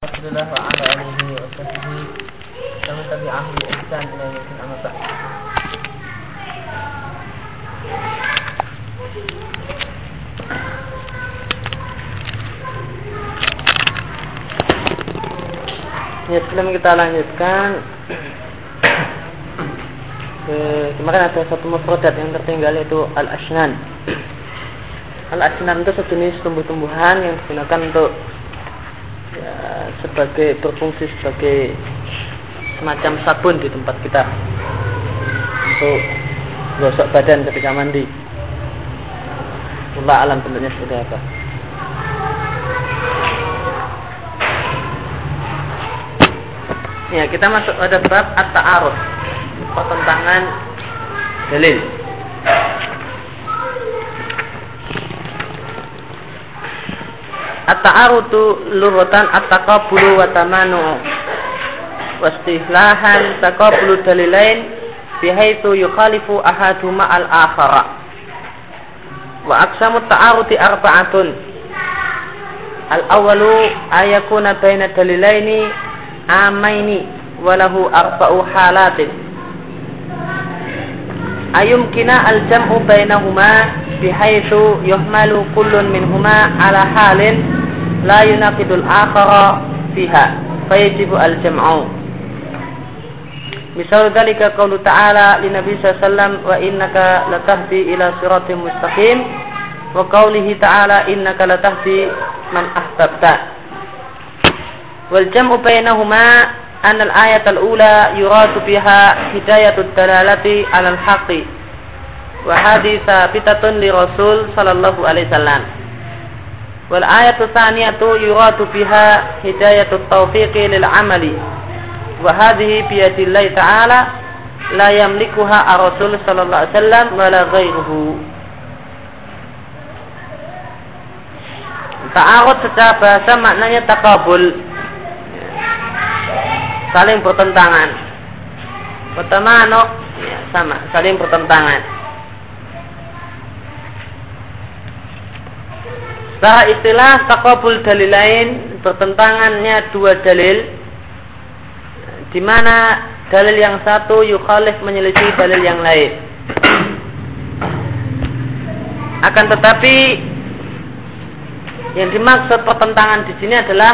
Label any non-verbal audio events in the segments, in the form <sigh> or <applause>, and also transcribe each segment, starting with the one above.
رسول الله وعلى آله وصحبه ومن تبعه بإحسان إلى يوم الدين أما بعد Ya, sebelum kita lanjutkan ke, kemarin ada satu mufradat yang tertinggal yaitu al-asnan. Al-asnan itu sejenis tumbuh-tumbuhan yang digunakan untuk ya, sebagai berfungsi sebagai semacam sabun di tempat kita untuk gosok badan ketika mandi. Allah alam bentuknya seperti apa. Ya, kita masuk pada bab at-ta'aruf. Pertentangan dalil. At-ta'arutu lurutan at-taqabulu wa tamanu. Wastihlahan taqabulu dalilain bihaitsu yukhalifu ahaduma al-akhara. Wa aqsamu ta'aruti arba'atun. Al-awwalu ayakuna baina dalilaini amaini walahu arba'u halatin ayumkina al-jam'u bainahuma bihaitsu yuhmalu kullun minhuma ala halin la yunaqidul akhara fiha fayajibu al-jam'u misal dalika qawlu ta'ala li nabi sallallahu wa innaka latahdi ila siratim mustaqim wa qawlihi ta'ala innaka latahdi man ahbabta والجمع بينهما أن الآية الأولى يراد بها هداية الدلالة على الحق وهذه ثابتة لرسول صلى الله عليه وسلم Wal ayatu tsaniyatu yuradu biha hidayatu taufiqi lil amali. Wa hadhihi bi yadillahi ta'ala la yamlikuha ar-rasul sallallahu alaihi wasallam wala ghairuhu. Ta'arud secara bahasa maknanya takabul. Saling bertentangan. Pertama, no, ya, sama, saling bertentangan. Secara istilah dalil lain bertentangannya dua dalil di mana dalil yang satu yukhalif menyelisih dalil yang lain. Akan tetapi yang dimaksud pertentangan di sini adalah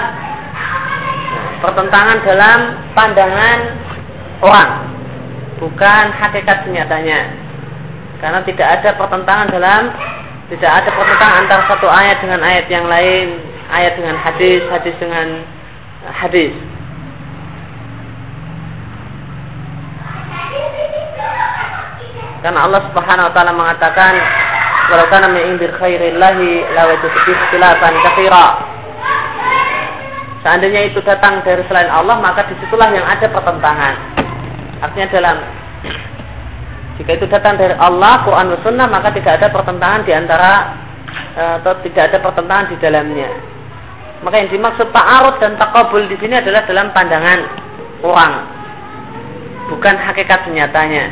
pertentangan dalam pandangan orang bukan hakikat nyatanya karena tidak ada pertentangan dalam tidak ada pertentangan antara satu ayat dengan ayat yang lain ayat dengan hadis hadis dengan hadis karena Allah Subhanahu wa taala mengatakan walau kana min indir khairillahi la wajadu fi ikhtilafan katsira Seandainya itu datang dari selain Allah, maka di situlah yang ada pertentangan. Artinya dalam jika itu datang dari Allah, Quran dan Sunnah, maka tidak ada pertentangan di antara atau tidak ada pertentangan di dalamnya. Maka yang dimaksud ta'arud dan takabul di sini adalah dalam pandangan orang, bukan hakikat senyatanya.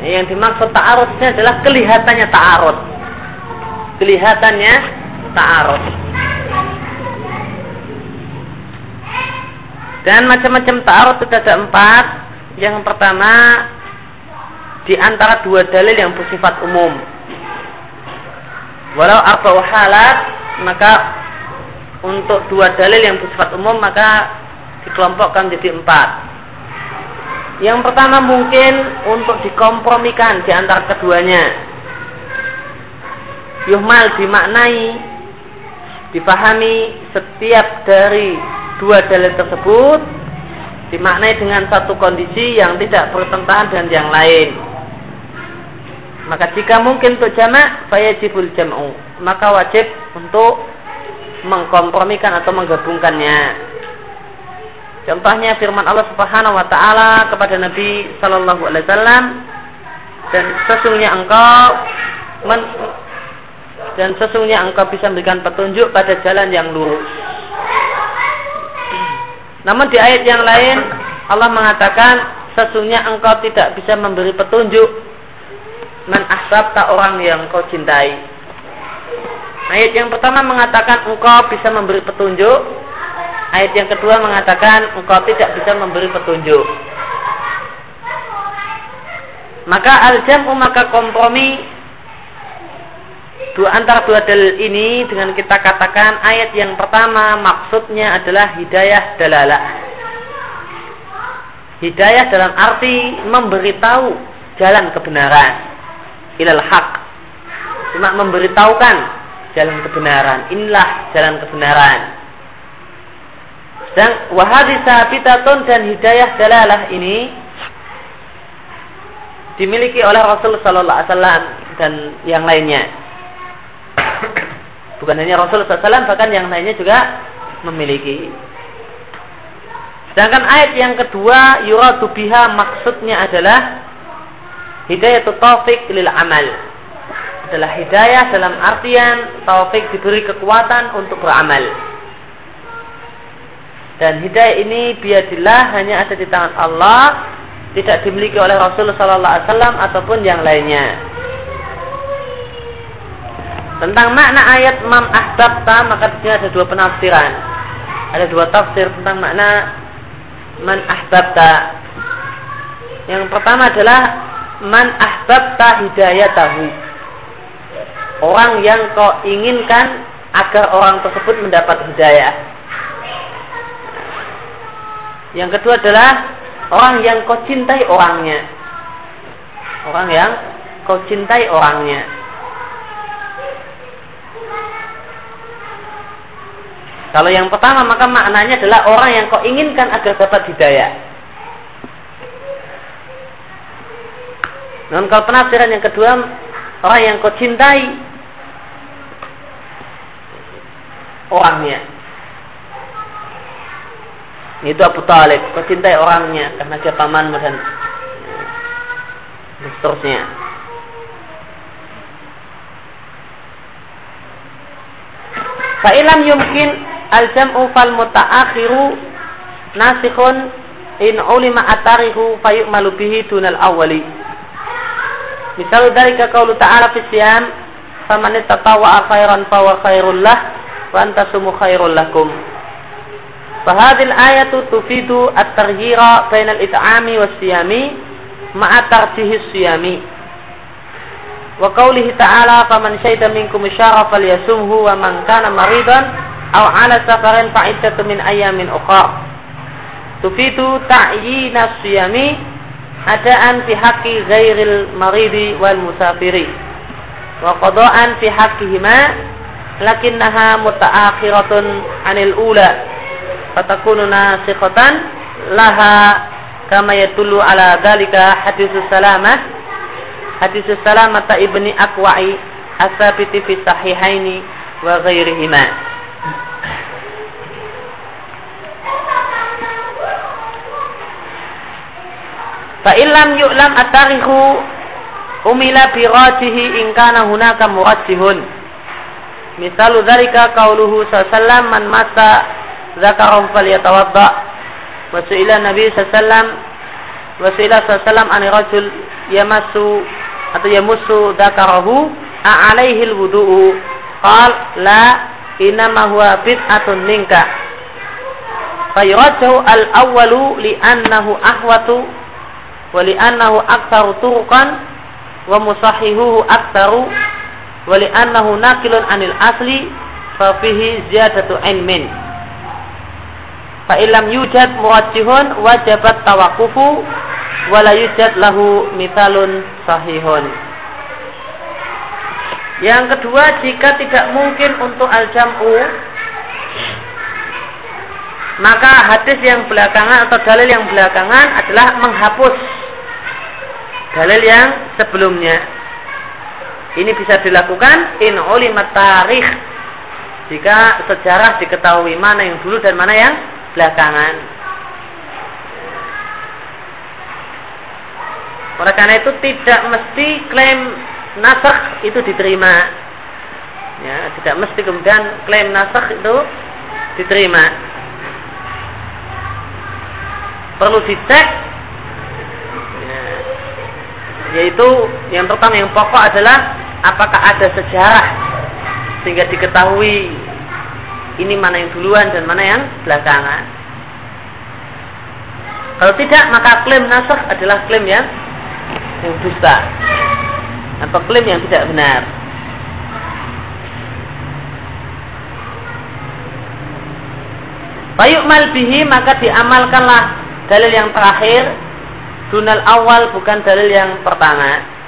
Yang dimaksud ta'arud ini adalah kelihatannya ta'arud. Kelihatannya ta'arud. Dan macam-macam ta'arud itu ada empat. Yang pertama di antara dua dalil yang bersifat umum. Walau arba'u halat maka untuk dua dalil yang bersifat umum maka dikelompokkan menjadi empat. Yang pertama mungkin untuk dikompromikan di antara keduanya. Yuhmal dimaknai dipahami setiap dari dua dalil tersebut dimaknai dengan satu kondisi yang tidak bertentangan dengan yang lain. Maka jika mungkin untuk jamak, fayajibul jam'u. Maka wajib untuk mengkompromikan atau menggabungkannya. Contohnya firman Allah Subhanahu wa taala kepada Nabi sallallahu alaihi wasallam dan sesungguhnya engkau men, dan sesungguhnya engkau bisa memberikan petunjuk pada jalan yang lurus. Namun di ayat yang lain Allah mengatakan sesungguhnya engkau tidak bisa memberi petunjuk man ahbabta orang yang kau cintai. Ayat yang pertama mengatakan engkau bisa memberi petunjuk Ayat yang kedua mengatakan engkau tidak bisa memberi petunjuk. Maka al-jam'u maka kompromi dua antara dua dalil ini dengan kita katakan ayat yang pertama maksudnya adalah hidayah dalalah. Hidayah dalam arti memberitahu jalan kebenaran ilal haq. Cuma memberitahukan jalan kebenaran. Inilah jalan kebenaran. Dan wahadi sahabitatun dan hidayah dalalah ini dimiliki oleh Rasul Sallallahu Alaihi Wasallam dan yang lainnya. Bukan hanya Rasul SAW, bahkan yang lainnya juga memiliki. Sedangkan ayat yang kedua, yuradu biha maksudnya adalah hidayah taufik lil amal. Adalah hidayah dalam artian taufik diberi kekuatan untuk beramal. Dan hidayah ini biadillah hanya ada di tangan Allah tidak dimiliki oleh Rasul Sallallahu Alaihi Wasallam ataupun yang lainnya. Tentang makna ayat mam ahbabta maka di sini ada dua penafsiran. Ada dua tafsir tentang makna man ahbabta. Yang pertama adalah man ahbabta hidayatahu. Orang yang kau inginkan agar orang tersebut mendapat hidayah. Yang kedua adalah Orang yang kau cintai orangnya. Orang yang kau cintai orangnya. Kalau yang pertama maka maknanya adalah orang yang kau inginkan agar dapat hidayah. Namun kalau penafsiran yang kedua orang yang kau cintai orangnya. Itu Abu Talib. Kau cintai orangnya karena dia pamanmu dan seterusnya. Fa'ilam yumkin al-jam'u fal muta'akhiru nasikhun in ulima atarihu fayu'malu bihi dunal awali. Misal dari qaulu ta'ala fi siyam faman ittatawa khairan fa wa khairul lah wa antasumu khairul lakum. Fahadil ayatu tufidu at-tarhira bainal it'ami was siyami ma'a tarjihi siyami. Wa qawlihi ta'ala faman syahida minkum syara falyasumhu wa man kana maridan aw ala safarin fa'iddatu min ayamin ukhra. Tufidu ta'yina siyami adaan fi haqqi ghairil maridi wal musafiri. Wa qada'an fi haqqihima lakinnaha mutaakhiratun anil ula. Fatakunu nasikhatan laha kama yatulu ala dalika hadis salamah. Hadis salamah ibni akwa'i asabiti fi sahihaini wa ghairihima fa illam yu'lam at-tarikhu umila bi rajihi in kana hunaka murajjihun misalu dzalika qauluhu sallallahu man mata zakarahu falyatawadda. Wa su'ila Nabi sallallahu wa su'ila sallallahu an rajul yamassu atau yamussu zakarahu a alaihi alwudu'u. Qal la inama huwa bid'atun minka. Fayurajjahu al-awwalu li'annahu ahwatu wa li'annahu aktsaru turuqan wa musahihuhu aktsaru. Wa li'annahu naqilun anil asli fa fihi ziyadatu ilmin. Fa ilam yujad muwajjihun wajabat tawakufu wala yujad lahu mitalun sahihun. Yang kedua jika tidak mungkin untuk al-jam'u maka hadis yang belakangan atau dalil yang belakangan adalah menghapus dalil yang sebelumnya ini bisa dilakukan in ulimat tarikh jika sejarah diketahui mana yang dulu dan mana yang belakangan. Oleh karena itu tidak mesti klaim nasakh itu diterima. Ya, tidak mesti kemudian klaim nasakh itu diterima. Perlu dicek yaitu yang pertama yang pokok adalah apakah ada sejarah sehingga diketahui ini mana yang duluan dan mana yang belakangan. Kalau tidak maka klaim nasakh adalah klaim yang yang dusta atau klaim yang tidak benar. mal bihi maka diamalkanlah dalil yang terakhir dunal awal bukan dalil yang pertama.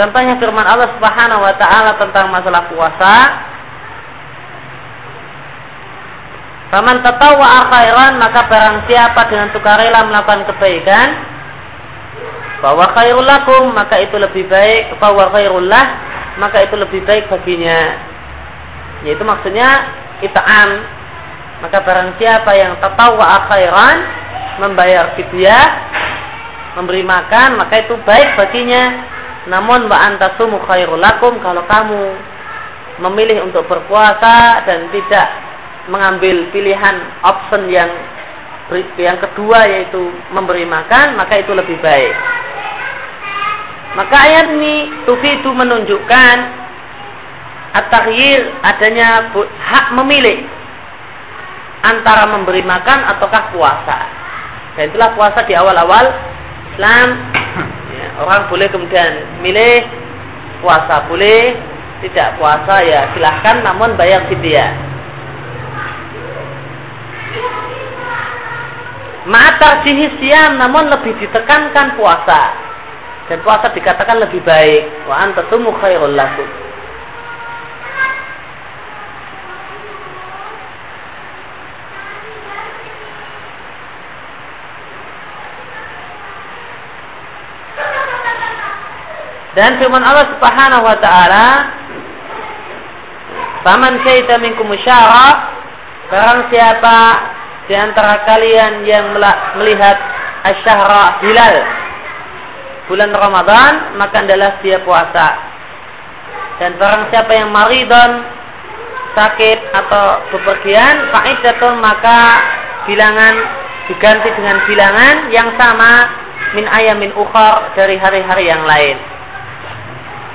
Contohnya firman Allah Subhanahu wa taala tentang masalah puasa. Faman tatawwa khairan maka barang siapa dengan sukarela melakukan kebaikan bahwa khairul lakum maka itu lebih baik bahwa khairullah maka itu lebih baik baginya yaitu maksudnya ita'am maka barang siapa yang tatawwa khairan membayar fidyah memberi makan maka itu baik baginya namun wa antasumu khairul lakum kalau kamu memilih untuk berpuasa dan tidak mengambil pilihan option yang yang kedua yaitu memberi makan maka itu lebih baik. Maka ayat ini tufidu menunjukkan at-taghyir adanya hak memilih antara memberi makan ataukah puasa. Dan itulah puasa di awal-awal Islam orang boleh kemudian milih puasa. Boleh tidak puasa ya silahkan namun bayar fidyah. Ma'atar siam namun lebih ditekankan puasa. Dan puasa dikatakan lebih baik. Wa antasumu khairul lakum Dan firman Allah Subhanahu wa taala, "Faman syaita minkum syara" Barang siapa di antara kalian yang melihat asyahra hilal bulan Ramadan, maka adalah dia puasa. Dan barang siapa yang maridon sakit atau bepergian, fa'idatun maka bilangan diganti dengan bilangan yang sama min ayamin ukhar dari hari-hari yang lain.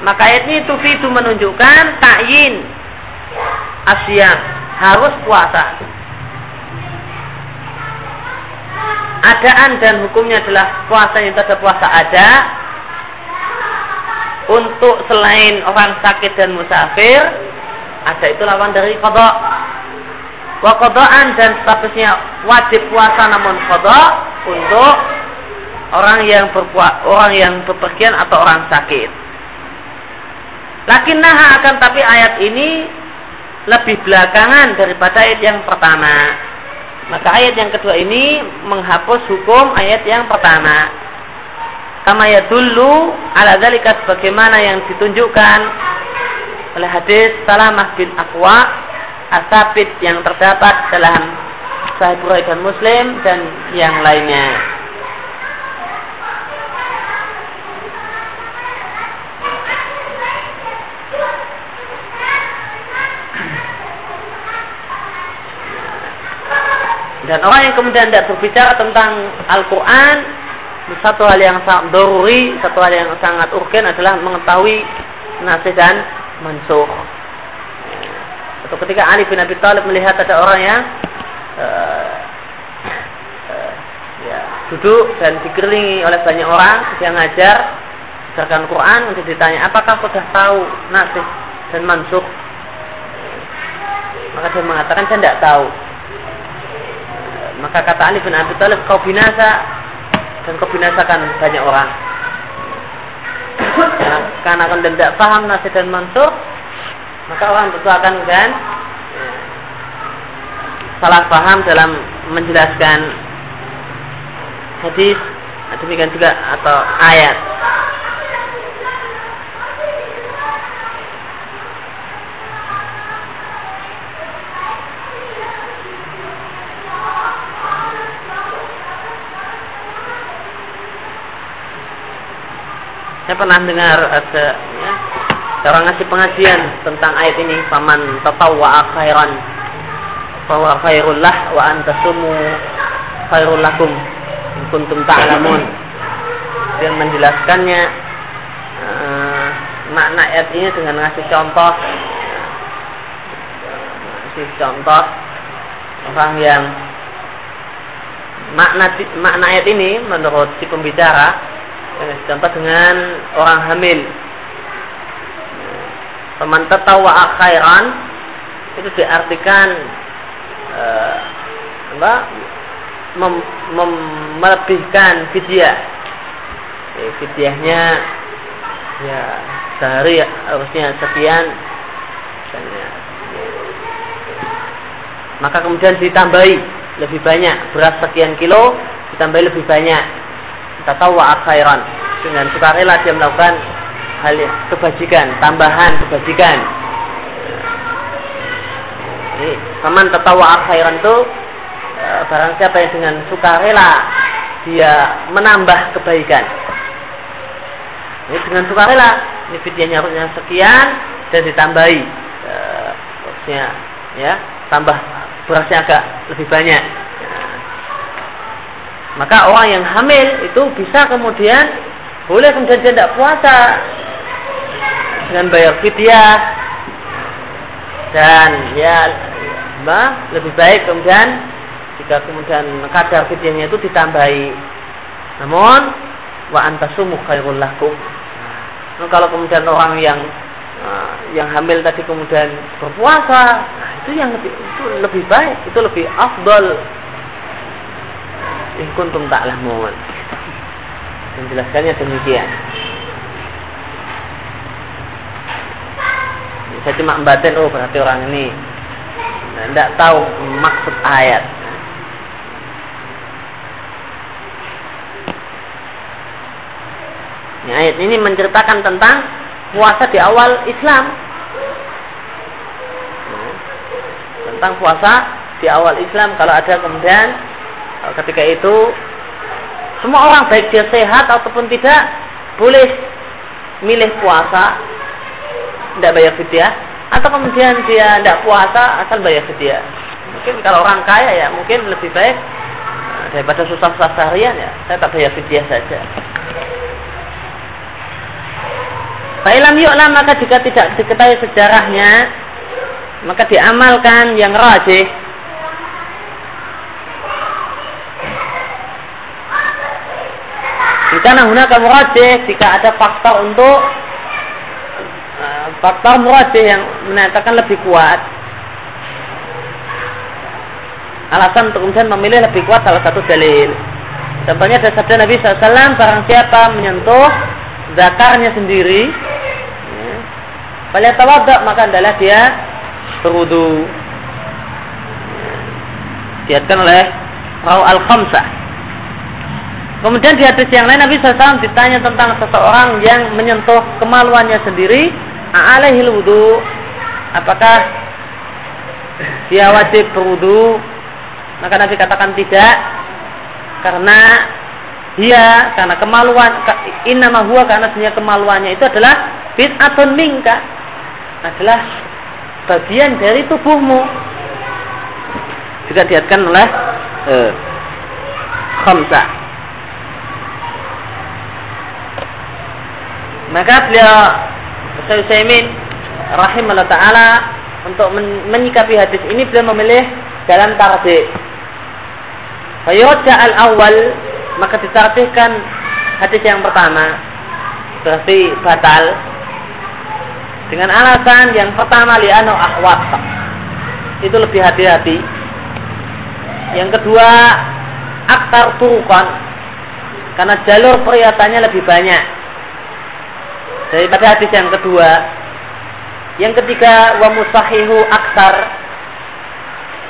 Maka ayat ini tufidu menunjukkan takyin asyam harus puasa. Adaan dan hukumnya adalah puasa yang ada puasa ada. Untuk selain orang sakit dan musafir ada itu lawan dari kodok. Wakodoan dan statusnya wajib puasa namun kodok untuk orang yang berpuasa orang yang bepergian atau orang sakit Lakinnaha akan tapi ayat ini lebih belakangan daripada ayat yang pertama. Maka ayat yang kedua ini menghapus hukum ayat yang pertama. Kama dulu ala dzalika sebagaimana yang ditunjukkan oleh hadis Salamah bin Aqwa asabit yang terdapat dalam Sahih Bukhari dan Muslim dan yang lainnya. Dan orang yang kemudian tidak berbicara tentang Al-Quran satu hal yang sangat doruri, satu hal yang sangat urgen adalah mengetahui nasih dan mansuh. Atau ketika Ali bin Abi Thalib melihat ada orang yang uh, uh, ya, duduk dan dikelilingi oleh banyak orang, dia ngajar berdasarkan Quran untuk ditanya, apakah sudah tahu nasih dan mansuh? Maka dia mengatakan saya tidak tahu. Maka kata Ali bin Abi Thalib kau binasa dan kau binasakan banyak orang. Ya, karena akan tidak paham nasib dan mansuh, maka orang tentu akan kan ya, salah paham dalam menjelaskan hadis demikian juga atau ayat Saya pernah dengar ada ya, ngasih pengajian tentang ayat ini paman tatawwa khairan bahwa khairullah wa antasumu khairul lakum kuntum ta'lamun. Dan menjelaskannya uh, makna ayat ini dengan ngasih contoh kasih contoh orang yang makna makna ayat ini menurut si pembicara contoh dengan orang hamil. Teman tetawa akhiran itu diartikan uh, apa? Mem, mem, melebihkan ya, ya sehari harusnya sekian. Misalnya. Maka kemudian ditambahi lebih banyak beras sekian kilo ditambahi lebih banyak tahu khairan. Dengan sukarela dia melakukan hal kebajikan tambahan kebajikan. Ini teman tertawa khairan itu e, barang siapa yang dengan sukarela dia menambah kebaikan. Ini dengan sukarela ini videonya harusnya sekian dan ditambahi. E, harusnya ya tambah berasnya agak lebih banyak. Maka orang yang hamil itu bisa kemudian boleh kemudian dia tidak puasa dengan bayar fidyah dan ya bah, lebih baik kemudian jika kemudian kadar fidyahnya itu ditambahi. Namun wa antasumu khairul lakum. Nah, kalau kemudian orang yang uh, yang hamil tadi kemudian berpuasa, nah, itu yang lebih itu lebih baik, itu lebih afdal. In kuntum ta'lamun. Menjelaskannya demikian. Saya cuma membatin, oh berarti orang ini tidak tahu maksud ayat. Ini ayat ini menceritakan tentang puasa di awal Islam tentang puasa di awal Islam kalau ada kemudian ketika itu semua orang baik dia sehat ataupun tidak boleh milih puasa tidak bayar fidyah atau kemudian dia tidak puasa asal bayar fidyah. Mungkin kalau orang kaya ya mungkin lebih baik eh, daripada susah-susah seharian ya saya tak bayar fidyah saja. Fa'ilam yu'lam maka jika tidak diketahui sejarahnya maka diamalkan yang rajih jika nahuna kamu rajih jika ada faktor untuk uh, faktor murajih yang menyatakan lebih kuat. Alasan untuk kemudian memilih lebih kuat salah satu dalil. Contohnya ada sabda Nabi SAW barang siapa menyentuh zakarnya sendiri ya, tawadak maka adalah dia berwudu. Diatkan oleh Raw al-Khamsah Kemudian di hadis yang lain Nabi SAW ditanya tentang seseorang yang menyentuh kemaluannya sendiri, alaihi wudu, apakah dia wajib berwudu? Maka Nabi katakan tidak, karena dia karena kemaluan inama huwa karena sebenarnya kemaluannya itu adalah bid'atun minka adalah bagian dari tubuhmu. Juga diatkan oleh eh, khamsa maka beliau Syaikhul rahimahullah taala untuk men menyikapi hadis ini beliau memilih dalam tarjih Fayurja al-awwal maka ditarjihkan hadis yang pertama berarti batal dengan alasan yang pertama liano ahwat. Itu lebih hati-hati. Yang kedua aktar turukan karena jalur perlihatannya lebih banyak daripada hadis yang kedua. Yang ketiga wa musahihu aktar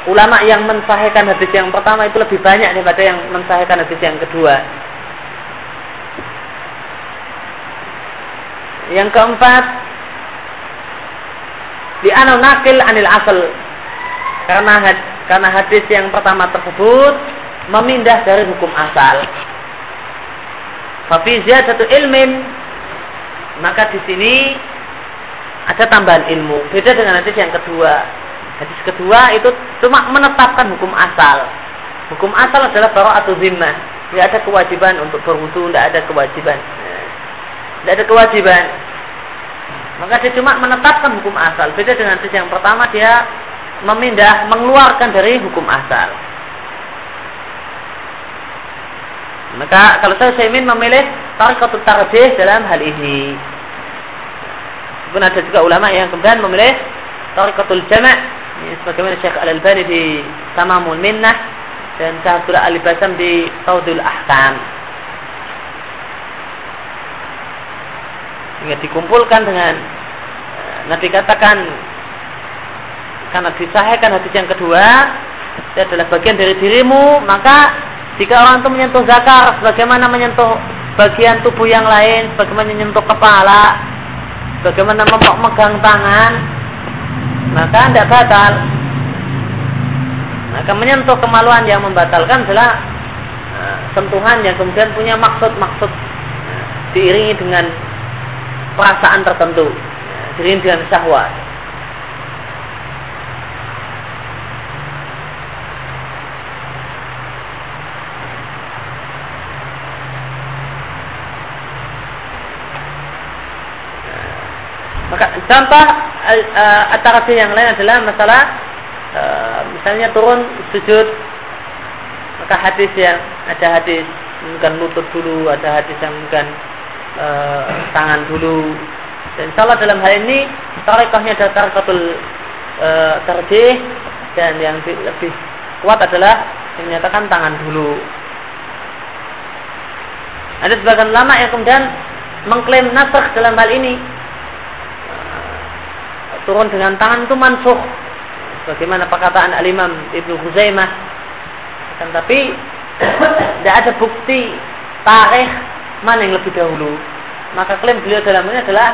ulama yang mensahihkan hadis yang pertama itu lebih banyak daripada yang mensahihkan hadis yang kedua. Yang keempat di nakil anil asal. Karena karena hadis yang pertama tersebut memindah dari hukum asal. Tapi satu ilmin maka di sini ada tambahan ilmu. Beda dengan hadis yang kedua. Hadis kedua itu cuma menetapkan hukum asal. Hukum asal adalah atau zimmah. Tidak ada kewajiban untuk berwudu, tidak ada kewajiban. Tidak ada kewajiban maka dia cuma menetapkan hukum asal. Beda dengan hadis yang pertama dia memindah mengeluarkan dari hukum asal. Maka kalau saya ingin memilih tarikatul tarjih dalam hal ini. Pun ada juga ulama yang kemudian memilih tarikatul jama' ini sebagaimana Syekh Al-Albani di Tamamul Minnah dan Syahadul Ali Basam di Taudul Ahkam. Sehingga dikumpulkan dengan eh, Nabi katakan karena disahihkan hadis yang kedua itu adalah bagian dari dirimu maka jika orang itu menyentuh zakar bagaimana menyentuh bagian tubuh yang lain? Bagaimana menyentuh kepala? Bagaimana memegang tangan? Maka tidak batal. Maka menyentuh kemaluan yang membatalkan adalah uh, sentuhan yang kemudian punya maksud-maksud uh, diiringi dengan perasaan tertentu uh, diiringi dengan syahwat Maka contoh uh, atraksi yang lain adalah masalah uh, misalnya turun sujud maka hadis yang ada hadis mungkin lutut dulu, ada hadis yang mungkin uh, tangan dulu. Dan salah dalam hal ini tarikahnya ada tarikatul uh, dan yang lebih kuat adalah yang menyatakan tangan dulu. Ada sebagian lama yang kemudian mengklaim nasr dalam hal ini turun dengan tangan itu mansuh bagaimana perkataan al-imam Ibnu Huzaimah kan tapi <coughs> tidak ada bukti tarikh mana yang lebih dahulu. Maka klaim beliau dalam ini adalah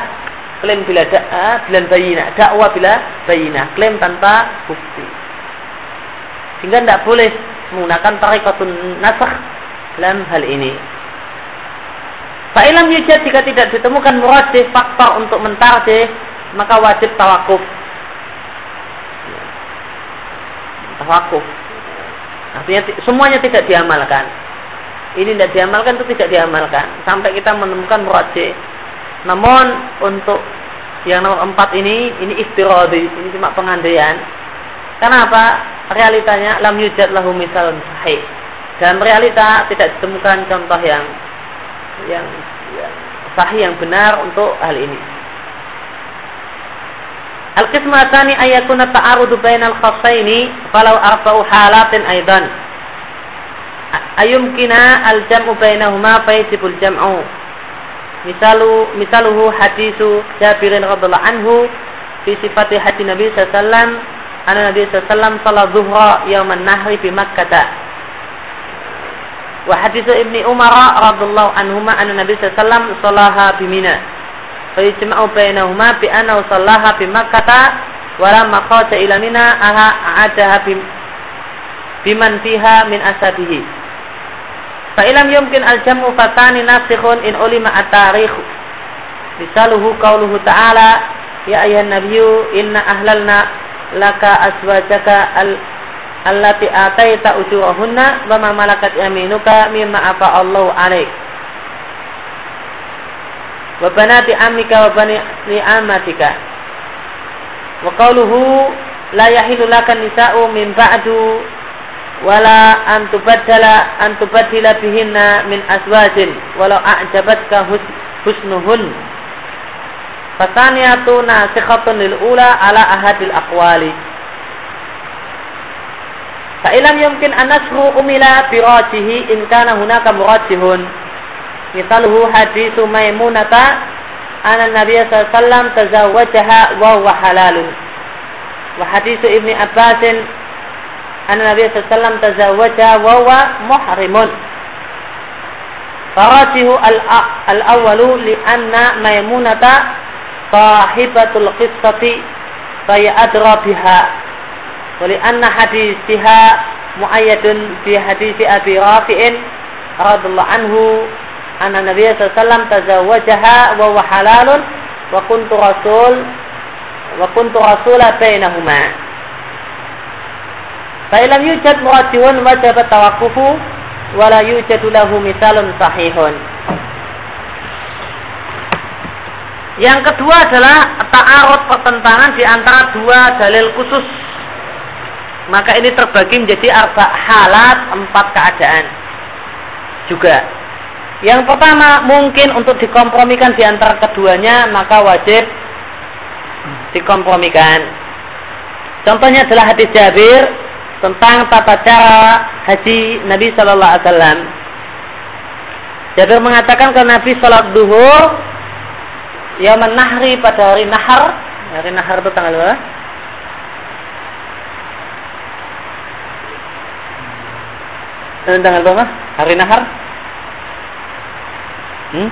klaim bila da'a bila bayina dakwah bila bayina klaim tanpa bukti. Sehingga tidak boleh menggunakan tarikatun nasakh dalam hal ini. Fa'ilam yujad jika tidak ditemukan murajih faktor untuk mentarjih maka wajib tawakuf. Tawakuf. Artinya semuanya tidak diamalkan. Ini tidak diamalkan itu tidak diamalkan sampai kita menemukan muraji. Namun untuk yang nomor empat ini ini istirodi, ini cuma pengandaian. Kenapa? Realitanya lam yujad lahu misal sahih. Dan realita tidak ditemukan contoh yang yang, yang sahih yang benar untuk hal ini. Al-qismu tsani ayakuna ta'arudu bainal khassaini falau arba'u halatin aidan. Ayumkina al-jam'u bainahuma fayajibul jam'u. Misalu misaluhu hadisu Jabir radhiyallahu anhu fi sifati haji Nabi sallallahu alaihi wasallam anna Nabi sallallahu alaihi wasallam salat zuhra yauman nahri fi Makkah. Wa hadisu Ibni Umar radhiyallahu anhuma anna Nabi sallallahu alaihi wasallam salaha bi Mina فيجمع بينهما بأنه صلاها في مكة ولما خرج إلى منى أعادها بمن فيها من أسابه فإلم يمكن الجمع فتاني ناسخ إن علم التاريخ مثاله قوله تعالى يا أيها النبي إن أهللنا لك أزواجك التي آتيت أجورهن وما ملكت يمينك مما أفاء الله عليك wa banati amika wa bani amatika wa qawluhu la yahilu laka nisa'u min ba'du wala an tubaddala an tubaddila bihinna min aswajin walau a'jabatka husnuhun. Fataniyatu nasikhatun lil ula ala ahadil aqwali. Fa ilam yumkin an umila bi rajihi in kana hunaka murajihun Misaluhu hadisu Maimunata anna Nabi sallallahu alaihi wasallam tazawwajaha wa huwa halalun. Wa hadisu Ibni Abbasin anna Nabi sallallahu alaihi wasallam tazawwajaha wa huwa muhrimun. Farajihu al-awwalu li anna Maimunata sahibatul qissati faya adra biha wa li anna hadisiha muayyadun bi hadisi Abi Rafi'in radhiyallahu anhu anna Nabi sallallahu tazawwajaha wa huwa halalun wa kuntu rasul wa kuntu rasula bainahuma. Fa ilam yujad muradihun wajib tawaqqufu wa la yujadu lahu misalun sahihun. Yang kedua adalah ta'arud pertentangan di antara dua dalil khusus maka ini terbagi menjadi arba halat empat keadaan juga. Yang pertama mungkin untuk dikompromikan di antara keduanya maka wajib dikompromikan. Contohnya adalah hadis Jabir tentang tata cara haji Nabi Shallallahu Alaihi Wasallam. Jabir mengatakan ke Nabi sholat duhur yang menahri pada hari nahar. Hari nahar itu tanggal berapa? Dan tanggal berapa? Hari nahar? Hmm?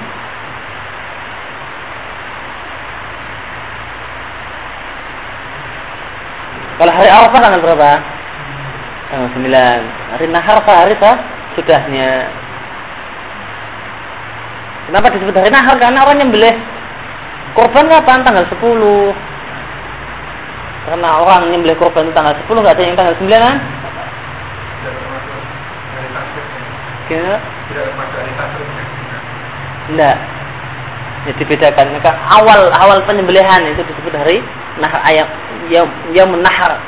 Kalau hari Arafah tanggal berapa? Tanggal 9. Hari Nahar hari sah? Sudahnya. Kenapa disebut hari Nahar? Karena orang yang beli korban kapan? Tanggal 10. Karena orang yang beli korban itu tanggal 10, nggak ada yang tanggal 9 kan? Gimana? Tidak termasuk hari Tidak. Ya dibedakan. Maka awal awal penyembelihan itu disebut hari nah ayat yang yang menahar.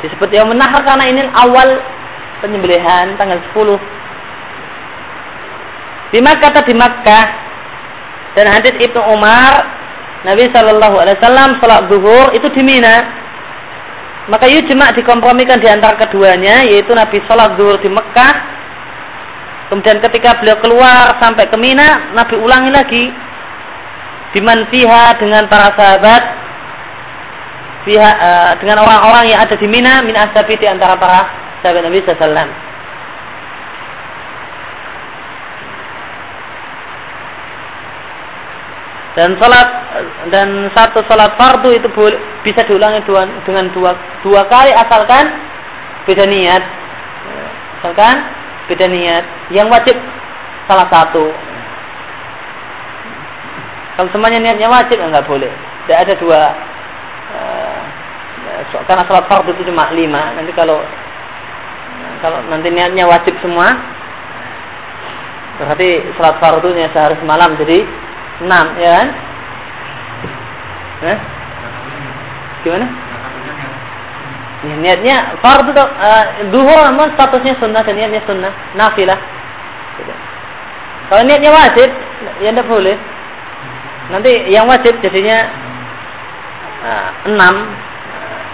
Disebut yang menahar karena ini awal penyembelihan tanggal 10. Di Makkah di Makkah dan hadis Ibnu Umar Nabi Shallallahu Alaihi Wasallam sholat zuhur itu di Mina. Maka yujma dikompromikan di antara keduanya yaitu Nabi sholat zuhur di Mekah Kemudian ketika beliau keluar sampai ke Mina, Nabi ulangi lagi diman fiha dengan para sahabat fiha, uh, dengan orang-orang yang ada di Mina min ashabi di antara para sahabat Nabi sallallahu dan salat dan satu salat fardu itu boleh, bisa diulangi dua, dengan dua dua kali asalkan beda niat asalkan beda niat. Yang wajib salah satu. Kalau semuanya niatnya wajib enggak boleh. Tidak ada dua. Uh, karena salat fardu itu cuma lima. Nanti kalau kalau nanti niatnya wajib semua, berarti salat fardunya sehari semalam jadi enam, ya kan? Eh? Gimana? Ya, niatnya fardu uh, duhur namun statusnya sunnah dan niatnya sunnah nafilah. Kalau niatnya wajib ya tidak boleh. Nanti yang wajib jadinya uh, enam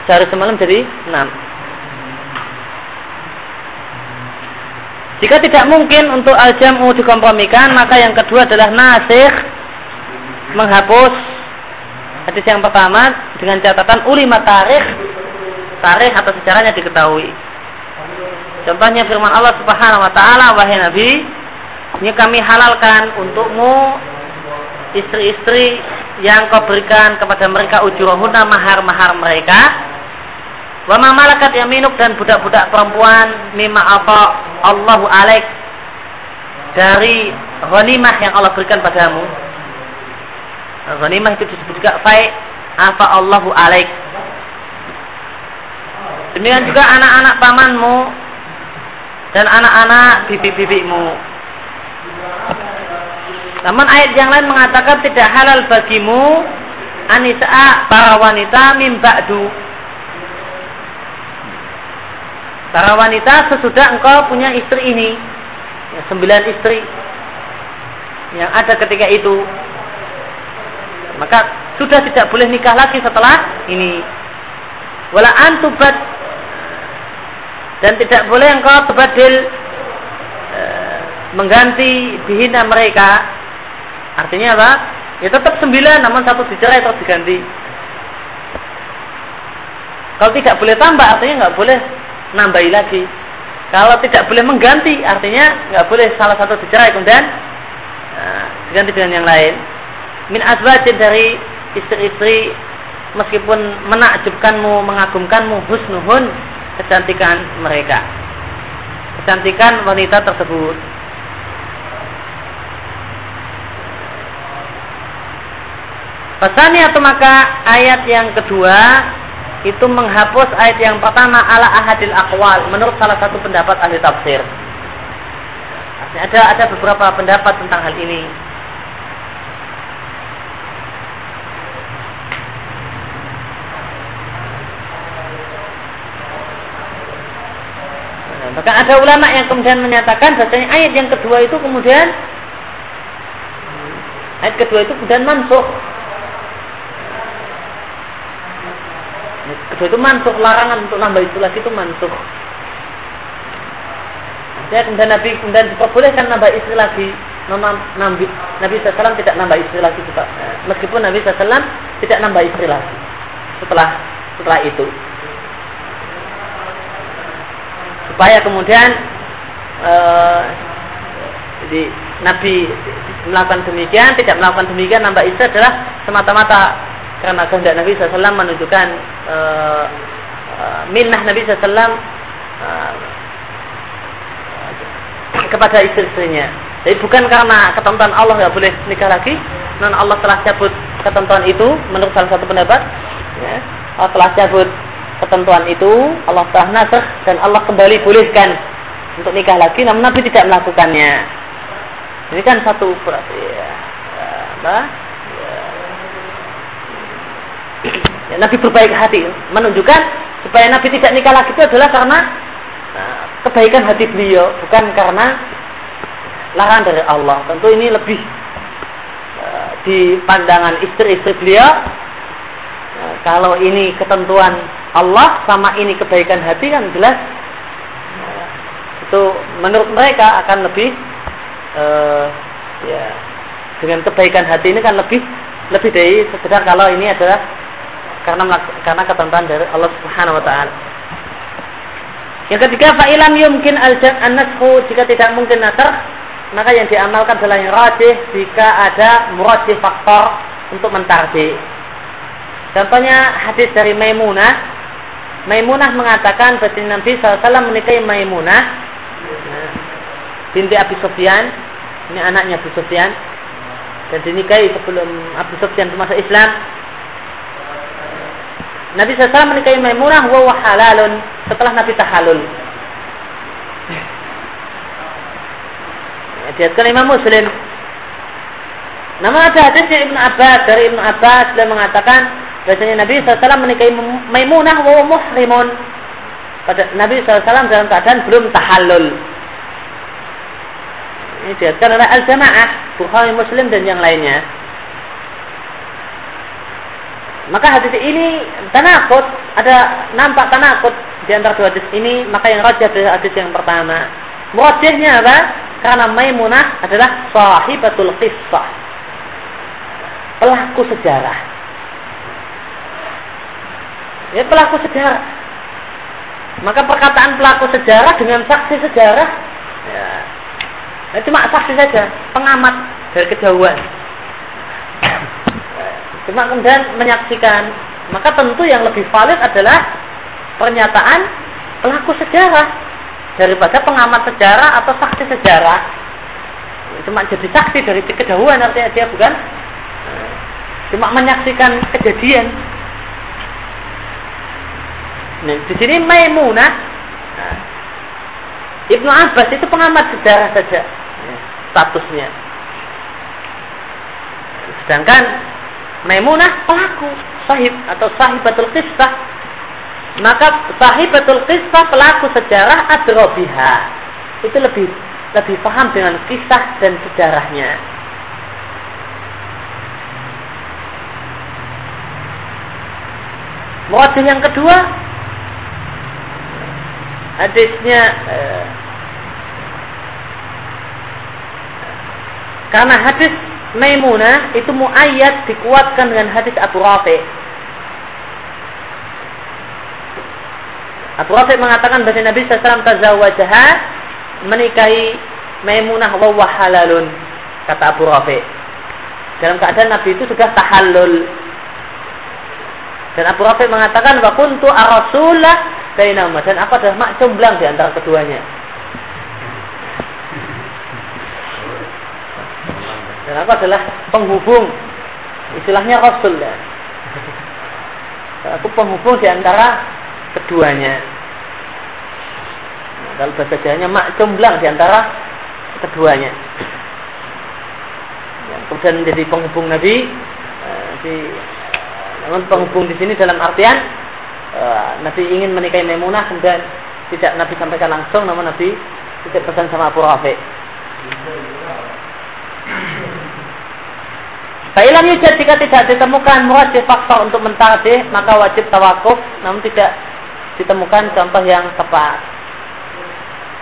sehari semalam jadi enam. Jika tidak mungkin untuk al-jam'u dikompromikan, maka yang kedua adalah nasikh menghapus hadis yang pertama dengan catatan ulima tarikh tarikh atau sejarahnya diketahui. Contohnya firman Allah Subhanahu wa taala wahai Nabi, ini kami halalkan untukmu istri-istri yang kau berikan kepada mereka ujurahuna mahar-mahar mereka. Wa ma malakat yaminuk dan budak-budak perempuan mimma apa Allahu alaik dari ghanimah yang Allah berikan padamu. Ghanimah itu disebut juga fa'i apa Allahu alaik. Demikian juga anak-anak pamanmu dan anak-anak bibi-bibimu. Namun ayat yang lain mengatakan tidak halal bagimu anisa para wanita min ba'du. Para wanita sesudah engkau punya istri ini, ya, sembilan istri yang ada ketika itu, maka sudah tidak boleh nikah lagi setelah ini. Wala antubat dan tidak boleh engkau tebadil e, mengganti dihina mereka artinya apa ya tetap sembilan namun satu dicerai atau diganti kalau tidak boleh tambah artinya nggak boleh nambahi lagi kalau tidak boleh mengganti artinya nggak boleh salah satu dicerai kemudian e, diganti dengan yang lain min azwajin dari istri-istri meskipun menakjubkanmu mengagumkanmu husnuhun kecantikan mereka. Kecantikan wanita tersebut. Pasani atau maka ayat yang kedua itu menghapus ayat yang pertama ala ahadil akwal menurut salah satu pendapat ahli tafsir. Ada ada beberapa pendapat tentang hal ini. Maka ada ulama yang kemudian menyatakan bahasanya ayat yang kedua itu kemudian ayat kedua itu kemudian mansuk kedua itu mansuh larangan untuk nambah itu lagi itu mansuh. Ya, kemudian Nabi kemudian diperbolehkan nambah istri lagi. Nabi, Nabi SAW tidak nambah istri lagi juga. Meskipun Nabi SAW tidak nambah istri lagi setelah setelah itu. Supaya kemudian uh, jadi Nabi melakukan demikian, tidak melakukan demikian nambah istri adalah semata-mata karena kehendak Nabi SAW menunjukkan uh, uh, minnah Nabi SAW uh, kepada istri-istrinya. Jadi bukan karena ketentuan Allah nggak boleh nikah lagi, non Allah telah cabut ketentuan itu menurut salah satu pendapat. Ya, Allah telah cabut ketentuan itu, Allah telah nasr dan Allah kembali bolehkan untuk nikah lagi, namun Nabi tidak melakukannya. Ini kan satu ya, apa? Ya, ya, Nabi berbaik hati menunjukkan supaya Nabi tidak nikah lagi itu adalah karena kebaikan hati beliau, bukan karena larangan dari Allah. Tentu ini lebih uh, di pandangan istri-istri beliau. Uh, kalau ini ketentuan Allah sama ini kebaikan hati kan jelas uh, itu menurut mereka akan lebih ya dengan kebaikan hati ini kan lebih lebih dari sekedar kalau ini adalah karena karena ketentuan dari Allah Subhanahu wa taala. Yang ketiga, fa'ilam yumkin an jika tidak mungkin nasr maka yang diamalkan adalah yang rajih jika ada murajih faktor untuk mentarjih. Contohnya hadis dari Maimunah. Maimunah mengatakan bahwa Nabi SAW menikahi Maimunah binti Abi Sufyan. Ini anaknya Abu Sufyan. Dan dinikahi sebelum Abu Sufyan masuk Islam. Nabi SAW menikahi Maimunah wa halalun setelah Nabi tahalul. Diriwayatkan Imam Muslim. Nama ada hadisnya Ibnu Abbas dari Ibnu Abbas dia mengatakan bahasanya Nabi SAW menikahi Maimunah wa muhrimun. Pada Nabi SAW dalam keadaan belum tahallul. Ini diriwayatkan oleh Al-Jamaah, Bukhari Muslim dan yang lainnya. Maka hadis ini tanakut, ada nampak tanakut di antara dua hadis ini, maka yang rajah adalah hadis yang pertama. Murajihnya apa? Karena Maimunah adalah sahibatul qissah. Pelaku sejarah. Ya pelaku sejarah. Maka perkataan pelaku sejarah dengan saksi sejarah ya, ya cuma saksi saja, pengamat dari kejauhan. Cuma kemudian menyaksikan, maka tentu yang lebih valid adalah pernyataan pelaku sejarah daripada pengamat sejarah atau saksi sejarah. Cuma jadi saksi dari kedahuluan artinya dia bukan cuma menyaksikan kejadian. Nah, di sini Maimunah nah, Ibnu Abbas itu pengamat sejarah saja statusnya. Sedangkan Maimunah pelaku sahib atau sahibatul kisah maka sahibatul kisah pelaku sejarah adrobiha itu lebih lebih paham dengan kisah dan sejarahnya. Muadzin yang kedua hadisnya eh, karena hadis Maimunah itu muayyad dikuatkan dengan hadis Abu Rafi' Abu Rafi mengatakan bahwa Nabi SAW tazawwajaha menikahi Maimunah wa halalun kata Abu Rafi. Dalam keadaan Nabi itu sudah tahallul. Dan Abu Rafi mengatakan wa kuntu ar-rasulah dan aku adalah mak comblang di antara keduanya. Dan aku adalah penghubung istilahnya rasul ya. Aku penghubung di antara keduanya. Nah, kalau bahasa Jawanya mak jomblang di antara keduanya. Ya, kemudian menjadi penghubung Nabi. Uh, di, namun penghubung di sini dalam artian uh, Nabi ingin menikahi Maimunah kemudian tidak Nabi sampaikan langsung namun Nabi tidak pesan sama Abu Rafi. Fa'ilam yujad jika tidak ditemukan wajib faktor untuk mentarjih maka wajib tawakuf namun tidak ditemukan contoh yang tepat.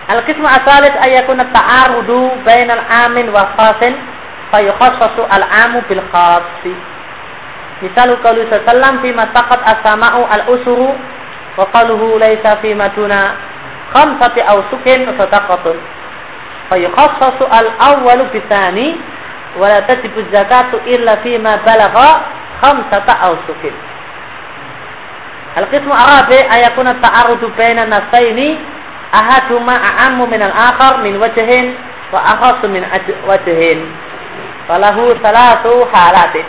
Al-qismu asalis ayakuna ta'arudu bainal amin wa khasin fayukhassasu al-amu bil khasi. Misalu qaulu sallam fi masaqat as-sama'u al-usuru wa qaluhu laisa fi maduna khamsati awsukin sadaqatun. Fayukhassasu al-awwalu bisani wala tajibu zakatu illa fi ma balagha khamsata awsukin. Al-qismu arabi ayakuna ta'arudu baina nasaini ahaduma a'ammu min al-akhar min wajhin wa akhasu min wajhin. Falahu salatu halatin.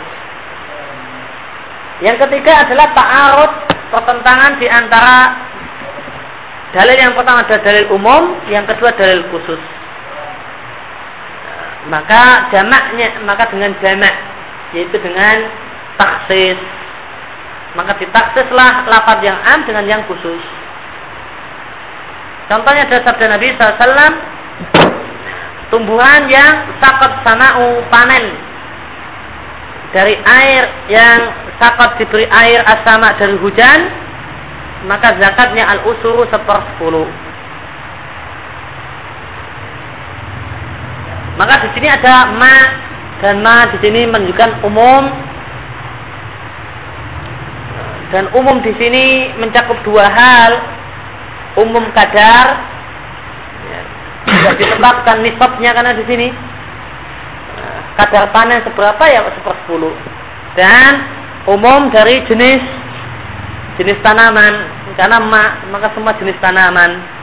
Yang ketiga adalah ta'arud pertentangan di antara dalil yang pertama adalah dalil umum, yang kedua dalil khusus maka jamaknya maka dengan jamak yaitu dengan taksis. Maka ditaksislah lapat yang am dengan yang khusus. Contohnya adalah sabda Nabi SAW tumbuhan yang sakat sanau panen. Dari air yang sakat diberi air asama dari hujan maka zakatnya al usuru sepersepuluh Maka di sini ada ma dan ma di sini menunjukkan umum. Dan umum di sini mencakup dua hal. Umum kadar. Tidak ditetapkan nisabnya karena di sini. Kadar panen seberapa ya? Sepersepuluh. Dan umum dari jenis jenis tanaman. Karena ma, maka semua jenis tanaman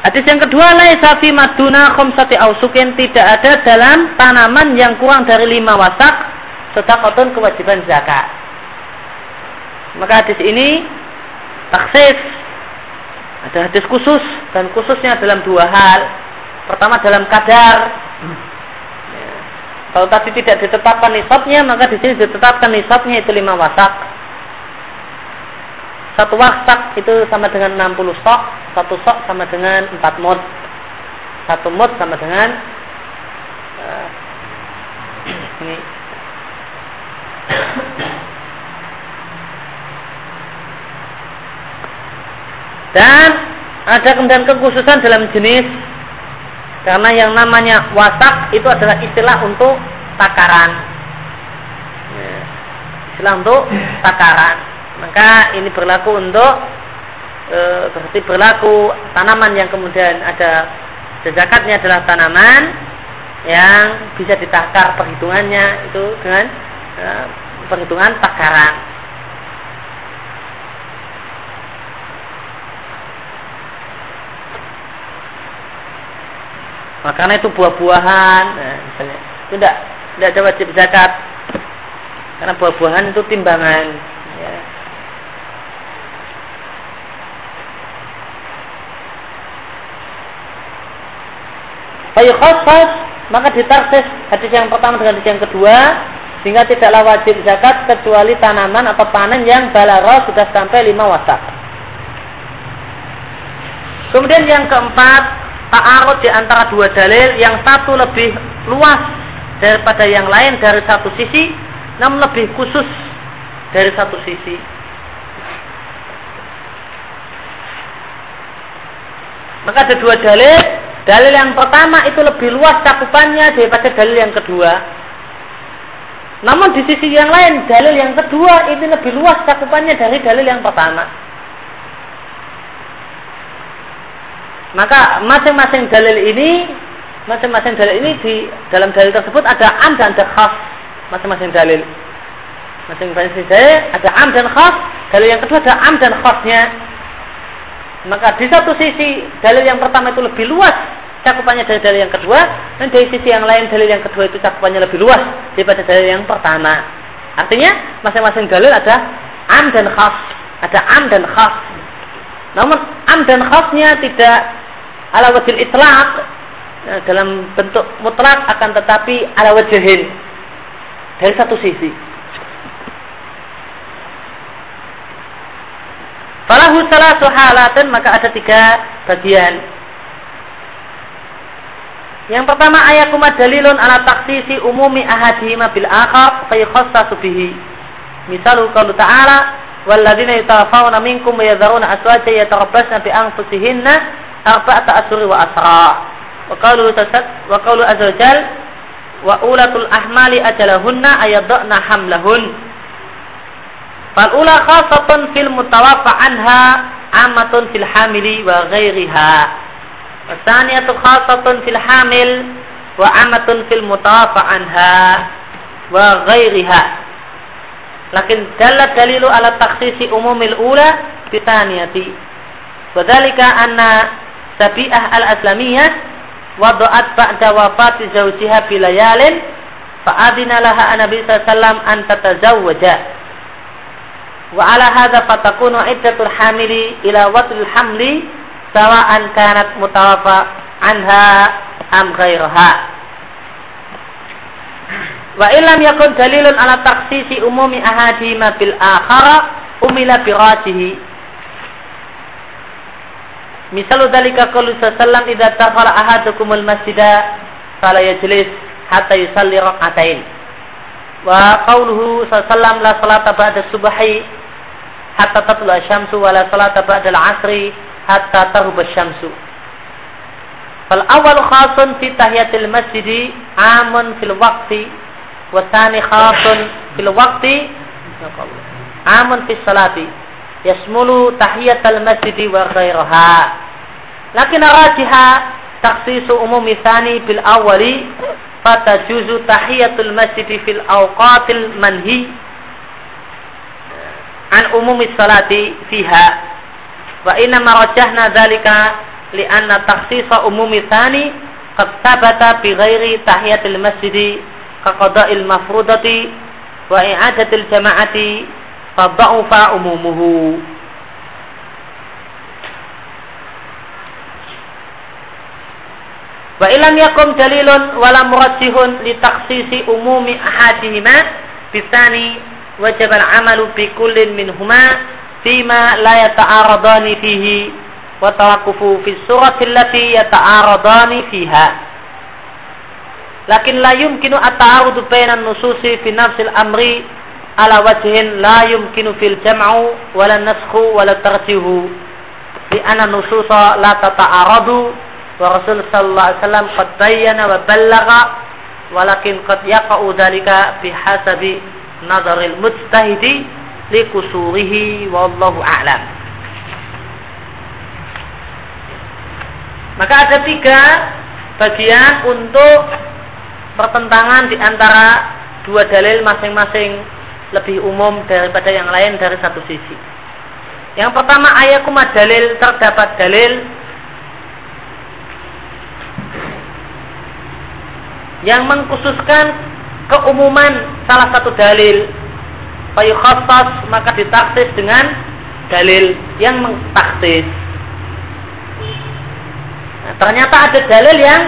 Hadis yang kedua, laisa fi maduna khamsati ausukin tidak ada dalam tanaman yang kurang dari lima wasak sedekatun kewajiban zakat. Maka hadis ini taksis ada hadis khusus dan khususnya dalam dua hal. Pertama dalam kadar. Kalau tadi tidak ditetapkan nisabnya, maka di sini ditetapkan nisabnya itu lima wasak. Satu wasak itu sama dengan 60 stok satu sok sama dengan empat mod satu mod sama dengan uh, ini. Dan ada kemudian kekhususan dalam jenis karena yang namanya wasak itu adalah istilah untuk takaran. Ya, istilah untuk takaran maka ini berlaku untuk e, berarti berlaku tanaman yang kemudian ada zakatnya adalah tanaman yang bisa ditakar perhitungannya itu dengan e, perhitungan takaran. Makanya itu buah-buahan, nah, misalnya itu tidak tidak ada wajib zakat karena buah-buahan itu timbangan. Ya. Fayukhasas maka ditarsis hadis yang pertama dengan hadis yang kedua sehingga tidaklah wajib zakat kecuali tanaman atau panen yang balaro sudah sampai lima wasak. Kemudian yang keempat, ta'arud di antara dua dalil yang satu lebih luas daripada yang lain dari satu sisi, namun lebih khusus dari satu sisi. Maka ada dua dalil Dalil yang pertama itu lebih luas cakupannya daripada dalil yang kedua. Namun di sisi yang lain, dalil yang kedua ini lebih luas cakupannya dari dalil yang pertama. Maka masing-masing dalil ini, masing-masing dalil ini di dalam dalil tersebut ada am dan ada khas masing-masing dalil. Masing-masing dalil ada am dan khas, dalil yang kedua ada am dan khasnya. Maka di satu sisi dalil yang pertama itu lebih luas cakupannya dari dalil yang kedua dan dari sisi yang lain dalil yang kedua itu cakupannya lebih luas daripada dalil yang pertama. Artinya masing-masing dalil ada am dan khas, ada am dan khas. Namun am dan khasnya tidak ala wajil itlaq ya, dalam bentuk mutlak akan tetapi ala wajihin dari satu sisi. Falahu salatu halatan maka ada tiga bagian. Yang pertama ayakuma dalilun ala taksisi umumi ahadihima bil akhar fayakhassasu bihi. Misalu qalu ta'ala walladzina yatawaffawna minkum wa yadharuna aswaja yatarabbasna bi anfusihinna arba'ata ashuri wa asra. Wa qalu wa qalu azza wa ulatul ahmali ajalahunna ayadna hamlahun Fal ula khasatun fil mutawaffa anha amatun fil hamili wa ghairiha. Wasaniyatu khasatun fil hamil wa amatun fil mutawaffa anha wa ghairiha. Lakin dalla dalilu ala taksisi umumil ula bitaniyati. Wadhalika anna sabi'ah al-aslamiyah wadu'at ba'da wafati zawjiha bilayalin fa'adina laha Nabi sallallahu an tatazawwaja wa ala hadza fatakunu iddatul hamili ila watul hamli sawa'an kanat mutawafa anha am ghairaha wa illam yakun dalilun ala taksisi umumi ahadima bil akhara umila birajihi misalu dalika qulu sallam idza dakhala ahadukumul masjida fala yajlis hatta yusalli rak'atain wa qawluhu sallam la salata ba'da subhi hatta tatlu syamsu wala salata ba'dal asri hatta taruba syamsu. Fal awal khasun fi tahiyatil masjidi amun fil waqti wa thani khasun fil waqti amun fis salati yasmulu tahiyatal masjidi wa ghairaha. Lakin rajiha taksisu umumi thani bil awali fatajuzu tahiyatul masjidi fil awqatil manhi an umumi salati fiha. Wa inna marajahna dzalika li anna takhsisa umumi tsani qad thabata bi ghairi tahiyatil masjidi ka qada'il mafrudati wa i'adatil jama'ati fa dha'ufa umumuhu. Wa ilam yakum dalilun wala li takhsisi umumi ahadihima bisani wajib al-amalu bi kullin minhuma fima la yata'aradani fihi wa tawaqqufu fi surati allati yata'aradani fiha lakin la yumkinu at-ta'arudu baina an-nususi fi nafsil amri ala wajhin la yumkinu fil jam'u wala naskhu wala tarjihu li anna nususa la tata'aradu wa rasul sallallahu alaihi wasallam qad bayyana wa ballagha walakin nazaril mujtahidi li kusurihi wallahu a'lam. Maka ada tiga bagian untuk pertentangan di antara dua dalil masing-masing lebih umum daripada yang lain dari satu sisi. Yang pertama ayakumah dalil terdapat dalil yang mengkhususkan keumuman salah satu dalil. Fayukhassas maka ditaksis dengan dalil yang mentaksis nah, ternyata ada dalil yang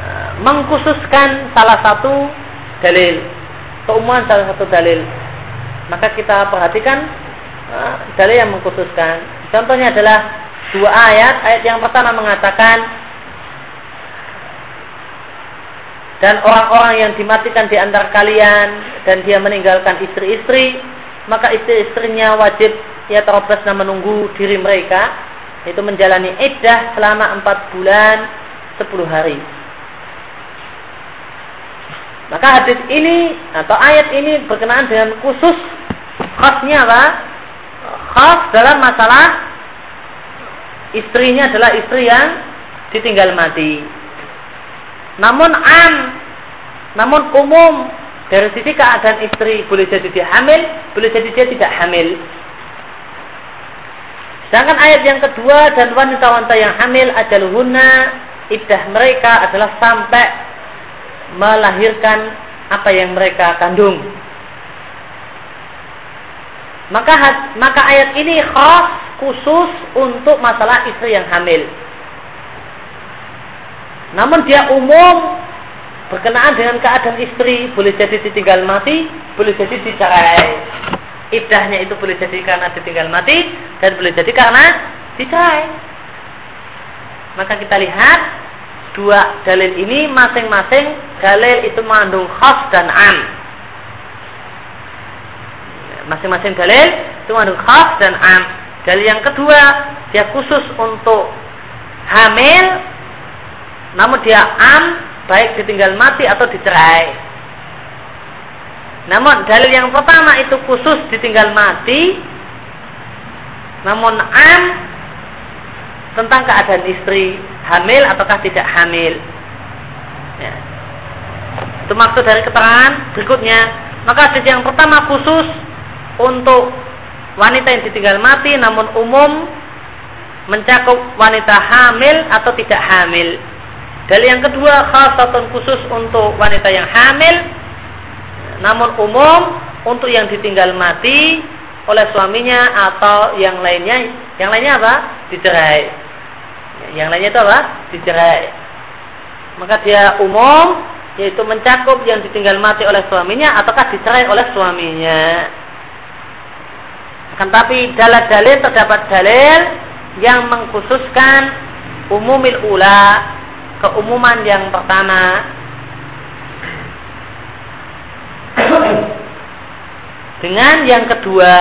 uh, mengkhususkan salah satu dalil. Keumuman salah satu dalil. Maka kita perhatikan uh, dalil yang mengkhususkan. Contohnya adalah dua ayat. Ayat yang pertama mengatakan dan orang-orang yang dimatikan di antara kalian dan dia meninggalkan istri-istri maka istri-istrinya wajib ya terobasnya menunggu diri mereka itu menjalani iddah selama empat bulan sepuluh hari maka hadis ini atau ayat ini berkenaan dengan khusus khasnya apa? khas dalam masalah istrinya adalah istri yang ditinggal mati namun am, namun umum dari sisi keadaan istri boleh jadi dia hamil, boleh jadi dia tidak hamil. Sedangkan ayat yang kedua dan wanita-wanita yang hamil ajaluhunna iddah mereka adalah sampai melahirkan apa yang mereka kandung. Maka maka ayat ini khas khusus untuk masalah istri yang hamil. Namun dia umum berkenaan dengan keadaan istri, boleh jadi ditinggal mati, boleh jadi dicerai. idahnya itu boleh jadi karena ditinggal mati dan boleh jadi karena dicerai. Maka kita lihat dua dalil ini masing-masing dalil itu mengandung khas dan am. Masing-masing dalil itu mengandung khas dan am. Dalil yang kedua dia khusus untuk hamil namun dia am baik ditinggal mati atau dicerai. Namun dalil yang pertama itu khusus ditinggal mati. Namun am tentang keadaan istri hamil ataukah tidak hamil. Ya. Itu maksud dari keterangan berikutnya. Maka hadis yang pertama khusus untuk wanita yang ditinggal mati namun umum mencakup wanita hamil atau tidak hamil. Dalil yang kedua khasatun khusus untuk wanita yang hamil namun umum untuk yang ditinggal mati oleh suaminya atau yang lainnya. Yang lainnya apa? Dicerai. Yang lainnya itu apa? Dicerai. Maka dia umum yaitu mencakup yang ditinggal mati oleh suaminya ataukah dicerai oleh suaminya. Akan tapi dalil-dalil terdapat dalil yang mengkhususkan umumil ula keumuman yang pertama. Dengan yang kedua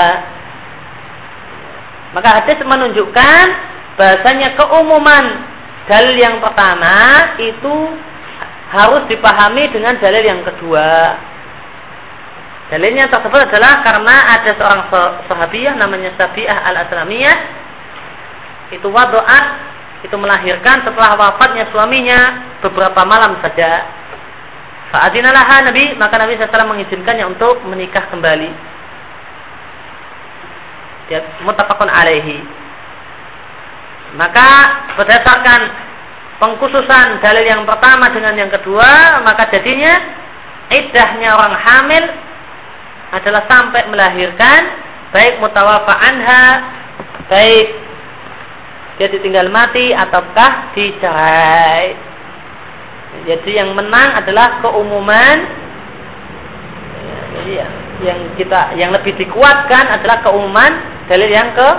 maka hadis menunjukkan bahasanya keumuman. Dalil yang pertama itu harus dipahami dengan dalil yang kedua. Dalilnya tersebut adalah karena ada seorang sahabiah namanya Sabiah al-Aslamiyah. Itu wadu'at itu melahirkan setelah wafatnya suaminya beberapa malam saja Fa'adinalaha Nabi, maka Nabi SAW mengizinkannya untuk menikah kembali. Dia mutafakun alaihi. Maka berdasarkan pengkhususan dalil yang pertama dengan yang kedua, maka jadinya iddahnya orang hamil adalah sampai melahirkan baik mutawafa anha, baik dia ditinggal mati ataukah dicerai. Jadi yang menang adalah keumuman. Jadi yang kita yang lebih dikuatkan adalah keumuman. Dalil yang ke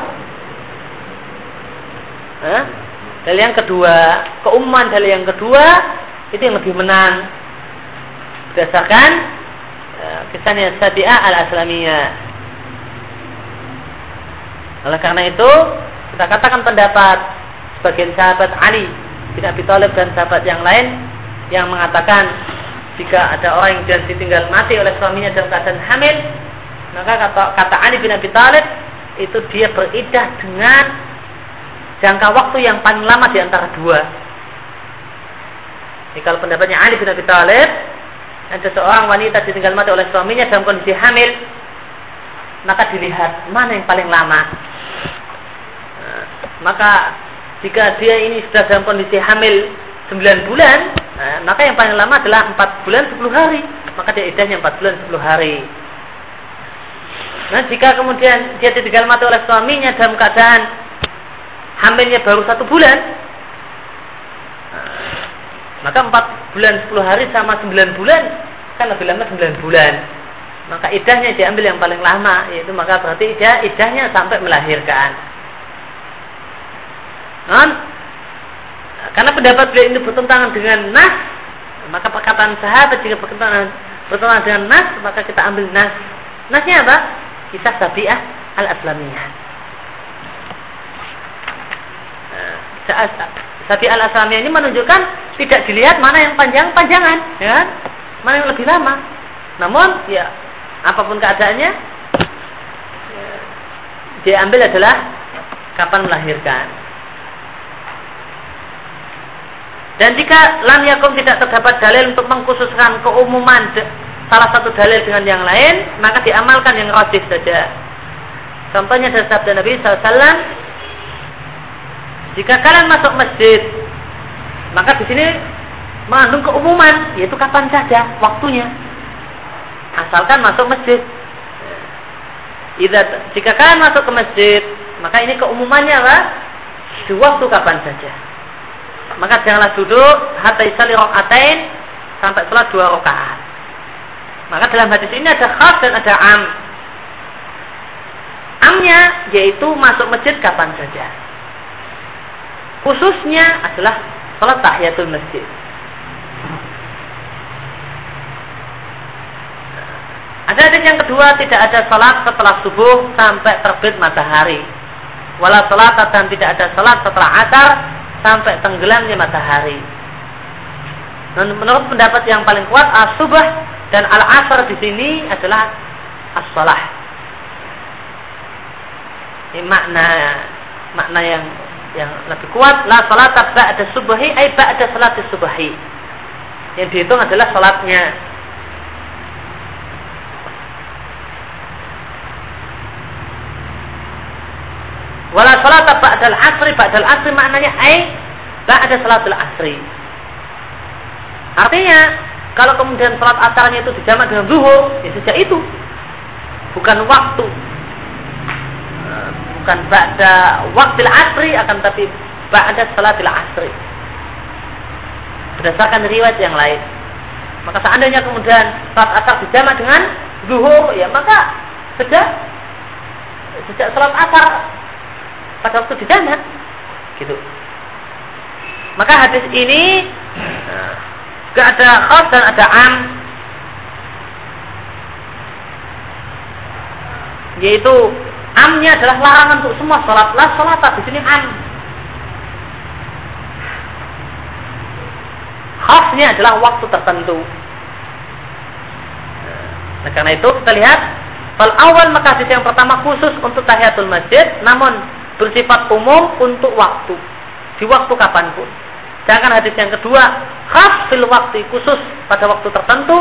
eh? dalil yang kedua. Keumuman dalil yang kedua itu yang lebih menang. Berdasarkan eh, kisahnya Sabi'ah al-Aslamiyah. Oleh karena itu kita katakan pendapat sebagian sahabat Ali bin Abi Thalib dan sahabat yang lain yang mengatakan jika ada orang yang ditinggal mati oleh suaminya dalam keadaan hamil, maka kata, kata Ali bin Abi Thalib itu dia beridah dengan jangka waktu yang paling lama di antara dua. Jadi kalau pendapatnya Ali bin Abi Thalib, ada seorang wanita ditinggal mati oleh suaminya dalam kondisi hamil, maka dilihat mana yang paling lama. Maka jika dia ini sudah dalam kondisi hamil 9 bulan, Nah, maka yang paling lama adalah 4 bulan 10 hari. Maka dia idahnya 4 bulan 10 hari. Nah, jika kemudian dia ditinggal mati oleh suaminya dalam keadaan hamilnya baru satu bulan, nah, maka 4 bulan 10 hari sama 9 bulan kan lebih lama 9 bulan. Maka idahnya diambil yang paling lama, yaitu maka berarti dia idahnya sampai melahirkan. Nah, karena pendapat beliau ini bertentangan dengan nas, maka perkataan sahabat jika bertentangan, bertentangan dengan nas, maka kita ambil nas. Nasnya apa? Kisah Sabi'ah al-Aslamiyah. Nah, Sabi'ah al-Aslamiyah ini menunjukkan tidak dilihat mana yang panjang-panjangan, ya kan? Mana yang lebih lama. Namun, ya apa pun keadaannya, ya, dia ambil adalah kapan melahirkan. Dan jika lam yakum tidak terdapat dalil untuk mengkhususkan keumuman salah satu dalil dengan yang lain, maka diamalkan yang rajih saja. Contohnya dari sabda Nabi SAW, jika kalian masuk masjid, maka di sini mengandung keumuman, yaitu kapan saja waktunya. Asalkan masuk masjid. Jika kalian masuk ke masjid, maka ini keumumannya apa? Di waktu kapan saja maka janganlah duduk hatta isali rokaatain sampai sholat dua rakaat. Maka dalam hadis ini ada khas dan ada am. Amnya yaitu masuk masjid kapan saja. Khususnya adalah salat tahiyatul masjid. Ada hadis yang kedua tidak ada salat setelah subuh sampai terbit matahari. Wala salat dan tidak ada salat setelah asar sampai tenggelamnya matahari. Dan menurut pendapat yang paling kuat as-subah dan al-asr di sini adalah as-salah. Ini makna makna yang yang lebih kuat la salat ba'da subhi ay ba'da salat subhi. Yang dihitung adalah salatnya Wala salata ba'dal asri ba'dal asri maknanya ai ba'da salatul asri. Artinya kalau kemudian salat asarnya itu dijamak dengan zuhur, ya sejak itu bukan waktu bukan ba'da waktu asri akan tapi ba'da salatul asri. Berdasarkan riwayat yang lain. Maka seandainya kemudian salat asar dijamak dengan zuhur, ya maka sejak sejak salat asar pada waktu di sana gitu. Maka hadis ini gak ada khas dan ada am yaitu amnya adalah larangan untuk semua sholat. Lah sholat di sini am. Khasnya adalah waktu tertentu. Nah, karena itu kita lihat Fal awal maka yang pertama khusus untuk tahiyatul masjid, namun bersifat umum untuk waktu di waktu kapan pun. Sedangkan hadis yang kedua khas fil waktu khusus pada waktu tertentu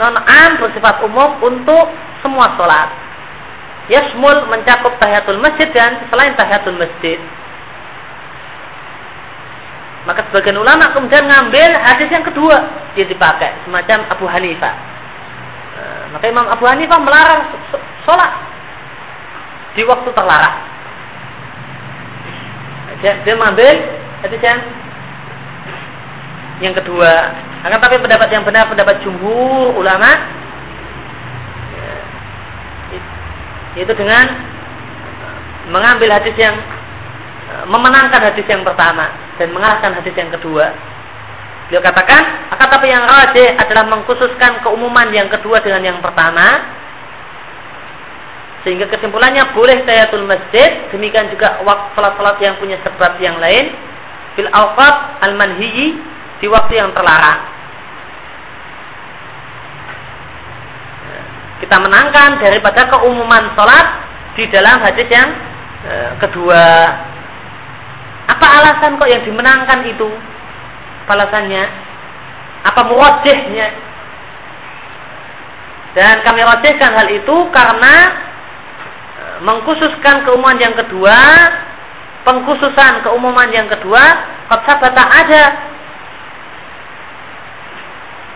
non am bersifat umum untuk semua sholat. Yasmul mencakup tahiyatul masjid dan selain tahiyatul masjid. Maka sebagian ulama kemudian ngambil hadis yang kedua yang dipakai semacam Abu Hanifah. Eh, maka Imam Abu Hanifah melarang sholat di waktu terlarang dia, dia mengambil hadis yang yang kedua. Akan tapi pendapat yang benar pendapat jumhur ulama ya, yaitu dengan mengambil hadis yang memenangkan hadis yang pertama dan mengarahkan hadis yang kedua. Beliau katakan akan tapi yang rajih adalah mengkhususkan keumuman yang kedua dengan yang pertama sehingga kesimpulannya boleh tayatul masjid, demikian juga waktu salat-salat yang punya sebab yang lain fil awqat al manhiyi di waktu yang terlarang. Kita menangkan daripada keumuman salat di dalam hadis yang e, kedua. Apa alasan kok yang dimenangkan itu? Alasannya apa muwajjihnya? Dan kami rajihkan hal itu karena mengkhususkan keumuman yang kedua, pengkhususan keumuman yang kedua, kata ada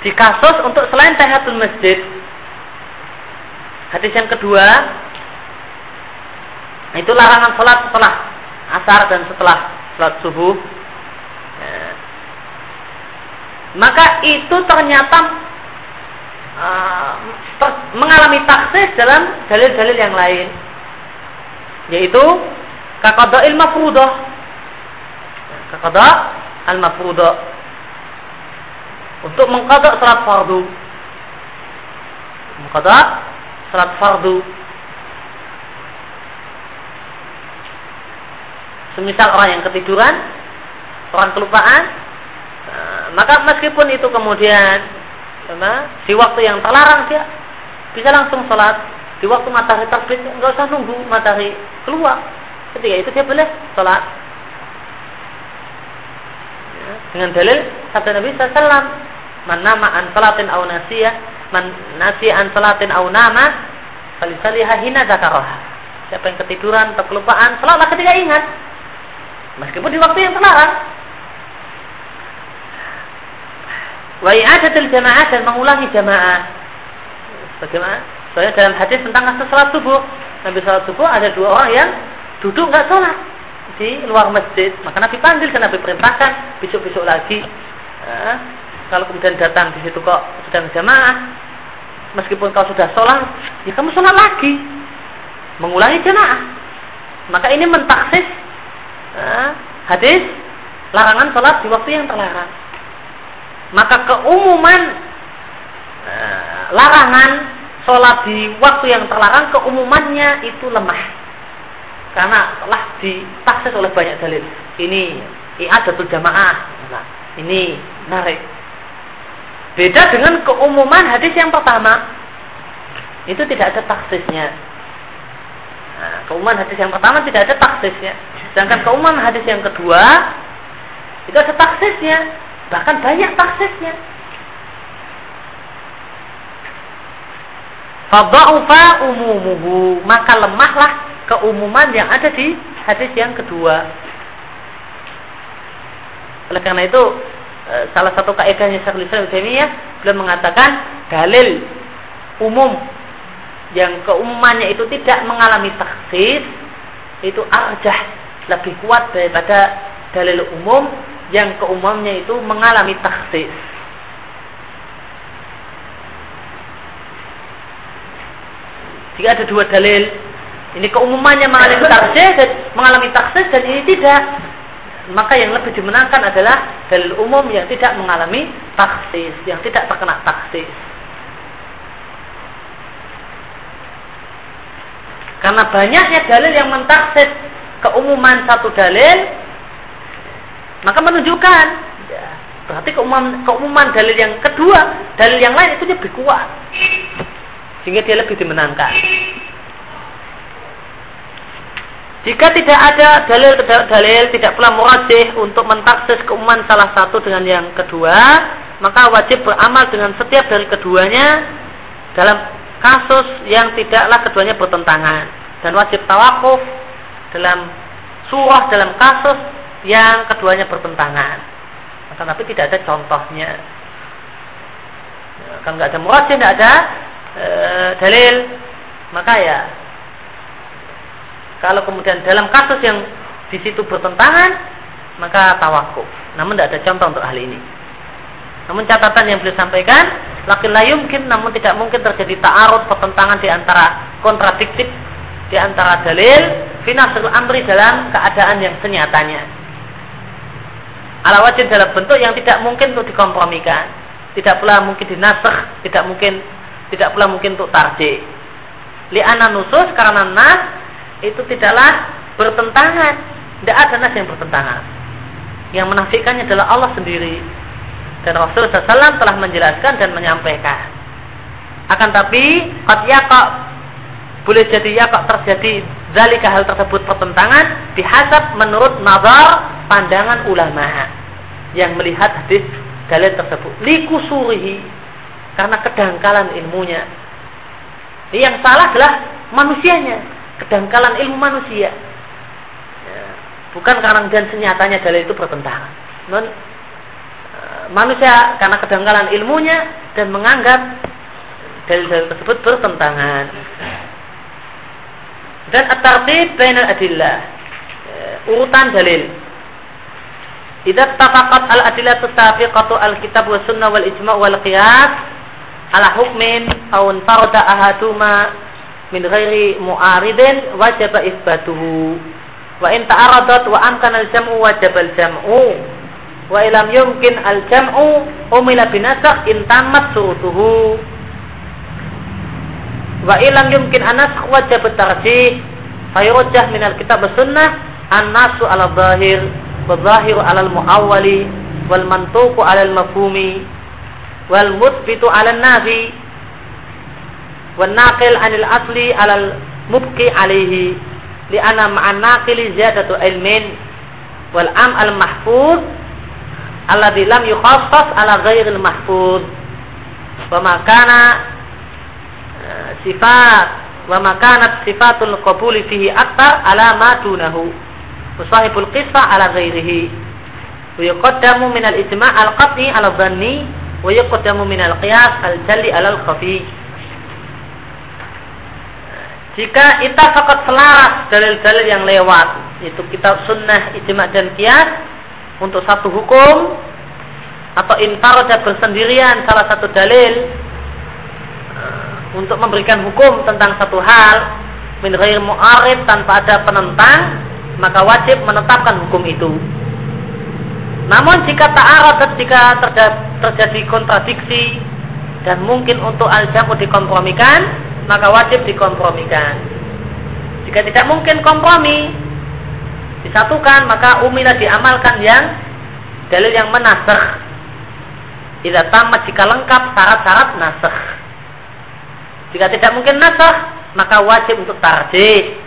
di kasus untuk selain tahiyatul masjid. Hadis yang kedua itu larangan sholat setelah asar dan setelah sholat subuh. Ya. Maka itu ternyata ter mengalami taksis dalam dalil-dalil yang lain yaitu kakada il mafrudah. Kakada al mafrudah. Untuk mengkodok salat fardu. Mengkodok salat fardu. Semisal orang yang ketiduran orang kelupaan eh, maka meskipun itu kemudian di waktu yang terlarang dia bisa langsung sholat di waktu matahari terbit nggak usah nunggu matahari keluar. Ketika itu dia boleh sholat. Ya, dengan dalil sabda Nabi SAW man nama an salatin au nasiyah man nasi an salatin au nama hina zakaroha siapa yang ketiduran atau kelupaan sholatlah ketika ingat. Meskipun di waktu yang terlarang. Wa jamaah dan mengulangi jamaah. Bagaimana Soalnya dalam hadis tentang kasus sholat subuh, Nabi sholat subuh ada dua orang yang duduk nggak sholat di luar masjid. Maka Nabi panggil dan Nabi perintahkan besok-besok lagi. Eh, kalau kemudian datang di situ kok sedang jamaah, meskipun kau sudah sholat, ya kamu sholat lagi. mengulangi jamaah. Maka ini mentaksis uh, hadis larangan sholat di waktu yang terlarang. Maka keumuman uh, larangan sholat di waktu yang terlarang keumumannya itu lemah. Karena telah ditaksis oleh banyak dalil. Ini i'adatul jamaah. Nah, ini narik. Beda dengan keumuman hadis yang pertama. Itu tidak ada taksisnya. Nah, keumuman hadis yang pertama tidak ada taksisnya. Sedangkan keumuman hadis yang kedua itu ada taksisnya. Bahkan banyak taksisnya. Fadha'ufa umumuhu. Maka lemahlah keumuman yang ada di hadis yang kedua. Oleh karena itu e, salah satu kaidahnya Syekhul Islam Taimiyah beliau mengatakan dalil umum yang keumumannya itu tidak mengalami taksis itu arjah lebih kuat daripada dalil umum yang keumumnya itu mengalami taksis. Jika ada dua dalil, ini keumumannya mengalami taksis dan mengalami taksis dan ini tidak, maka yang lebih dimenangkan adalah dalil umum yang tidak mengalami taksis, yang tidak terkena taksis. Karena banyaknya dalil yang mentaksis keumuman satu dalil, maka menunjukkan ya, berarti keumuman, keumuman dalil yang kedua, dalil yang lain itu lebih kuat, sehingga dia lebih dimenangkan. Jika tidak ada dalil-dalil tidak pula murajih untuk mentaksis keumuman salah satu dengan yang kedua, maka wajib beramal dengan setiap dari keduanya dalam kasus yang tidaklah keduanya bertentangan dan wajib tawakuf dalam surah dalam kasus yang keduanya bertentangan. Maka tapi tidak ada contohnya. Ya, kan nggak ada murajih, nggak ada e, dalil, maka ya kalau kemudian dalam kasus yang di situ bertentangan, maka tawakuf. Namun tidak ada contoh untuk hal ini. Namun catatan yang beliau sampaikan, laki mungkin, namun tidak mungkin terjadi ta'arud pertentangan di antara kontradiktif di antara dalil finasul amri dalam keadaan yang senyatanya. Ala wajib dalam bentuk yang tidak mungkin untuk dikompromikan, tidak pula mungkin dinasah, tidak mungkin tidak pula mungkin untuk tarjih. Li'ana nusus karena nas itu tidaklah bertentangan. Tidak ada nas yang bertentangan. Yang menafikannya adalah Allah sendiri. Dan Rasulullah SAW telah menjelaskan dan menyampaikan. Akan tapi, qad yaqa boleh jadi ya kok terjadi zalika hal tersebut pertentangan dihasab menurut nazar pandangan ulama yang melihat hadis dalil tersebut likusurihi karena kedangkalan ilmunya yang salah adalah manusianya kedangkalan ilmu manusia. Ya, bukan karena dan senyatanya dalil itu bertentangan. Non eh, manusia karena kedangkalan ilmunya dan menganggap dalil-dalil tersebut bertentangan. Dan at-tartib bainal adillah. Ya, urutan dalil. Idza tafaqat al-adillah sabiqatu al-kitab wa sunnah wal ijma' wal qiyas ala hukmin aw farada ahaduma min ghairi mu'aridin wajib isbatuhu. Wa in ta'aradat wa amkana al-jam'u wajib al-jam'u. Wa ilam yumkin al-jam'u umila binasakh in tamat surutuhu. Wa ilam yumkin anas wajib tarjih. Fayurjah min al-kitab sunnah an-nasu ala zahir wa zahiru ala al-muawwali wal mantuku ala al-mafhumi wal muthbitu ala nafi wan naqil anil asli alal mubki alaihi li anna ma'an naqili ziyadatu ilmin wal am al mahfuz alladhi lam yukhassas ala ghairil mahfuz wa makana eh, sifat wa makanat sifatul qabuli fihi aktar ala ma dunahu musahibul qisah ala ghairihi wa yuqaddamu min al ijma' al qat'i ala dhanni wa yuqaddamu min al qiyas al jalli ala al khafi jika kita fakot selaras dalil-dalil yang lewat itu kitab sunnah ijma dan kias untuk satu hukum atau infaroja bersendirian salah satu dalil uh, untuk memberikan hukum tentang satu hal min mu'arid tanpa ada penentang, maka wajib menetapkan hukum itu. Namun jika ta'arad jika terjadi kontradiksi dan mungkin untuk al-jamu dikompromikan, maka wajib dikompromikan. Jika tidak mungkin kompromi, disatukan, maka umilah diamalkan yang dalil yang menasakh. Tidak tamat jika lengkap syarat-syarat nasakh. Jika tidak mungkin nasakh, maka wajib untuk tarjih.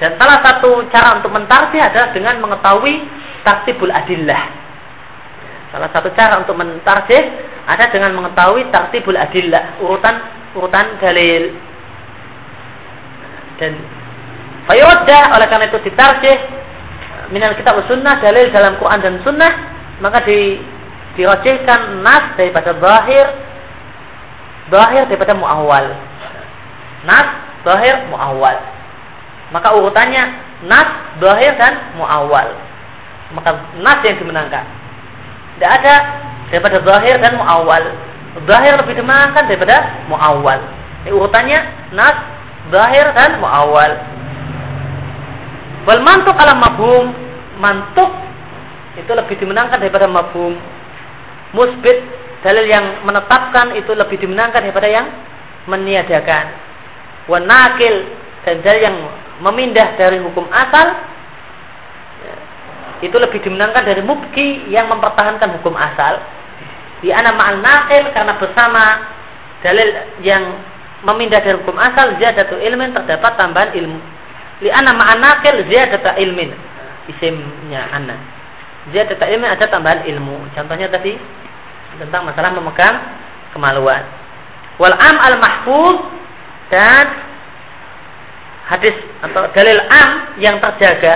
Dan salah satu cara untuk mentarjih adalah dengan mengetahui tartibul adillah. Salah satu cara untuk mentarjih ada dengan mengetahui tartibul adillah, urutan urutan dalil. Dan fayudah oleh karena itu ditarjih minal kitab sunnah dalil dalam Quran dan sunnah maka di dirojihkan nas daripada zahir zahir daripada muawwal nas zahir muawwal maka urutannya nas zahir dan muawwal. Maka nas yang dimenangkan. Tidak ada daripada zahir dan muawwal. Zahir lebih dimenangkan daripada muawwal. Ini urutannya nas zahir dan muawwal. Wal mantuk ala mabhum mantuk itu lebih dimenangkan daripada mabhum musbit dalil yang menetapkan itu lebih dimenangkan daripada yang meniadakan. Wanakil dan dalil yang memindah dari hukum asal ya, itu lebih dimenangkan dari mubki yang mempertahankan hukum asal. Di anak ma'al nakil karena bersama dalil yang memindah dari hukum asal ziyadatu ilmin terdapat tambahan ilmu. Li anak ma'al nakil ziyadatu ilmin. Isimnya anak ziyadatu ilmin ada tambahan ilmu. Contohnya tadi tentang masalah memegang kemaluan. Wal am al mahfuz dan hadis atau dalil am yang terjaga.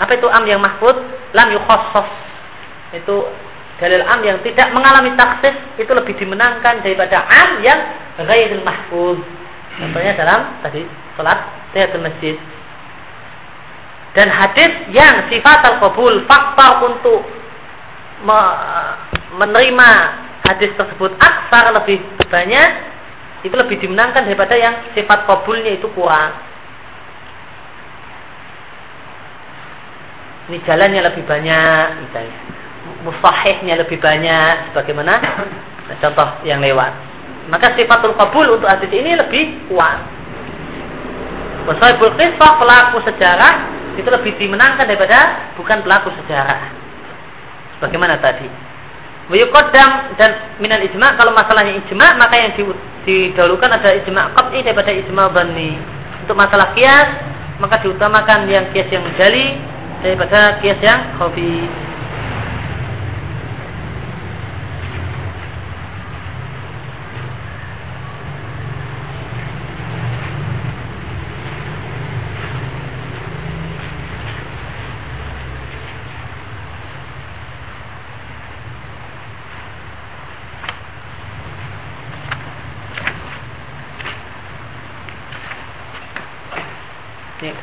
Apa itu am yang mahfud? Lam yukhassas. Itu dalil am yang tidak mengalami taksis itu lebih dimenangkan daripada am yang ghairil mahfud. Contohnya dalam tadi salat tahiyatul masjid. Dan hadis yang sifat al-qabul faktor untuk me menerima hadis tersebut aksar lebih banyak itu lebih dimenangkan daripada yang sifat kabulnya itu kurang. Ini jalannya lebih banyak, misalnya. Mustahihnya lebih banyak, sebagaimana <coughs> contoh yang lewat. Maka sifatul kabul untuk hadis ini lebih kuat. Wasahibul kisah pelaku sejarah itu lebih dimenangkan daripada bukan pelaku sejarah. Sebagaimana tadi. Wayukodam dan minal ijma kalau masalahnya ijma maka yang di, didahulukan ada ijma qat'i daripada ijma bani. Untuk masalah kias maka diutamakan yang kias yang jali daripada kias yang khafi.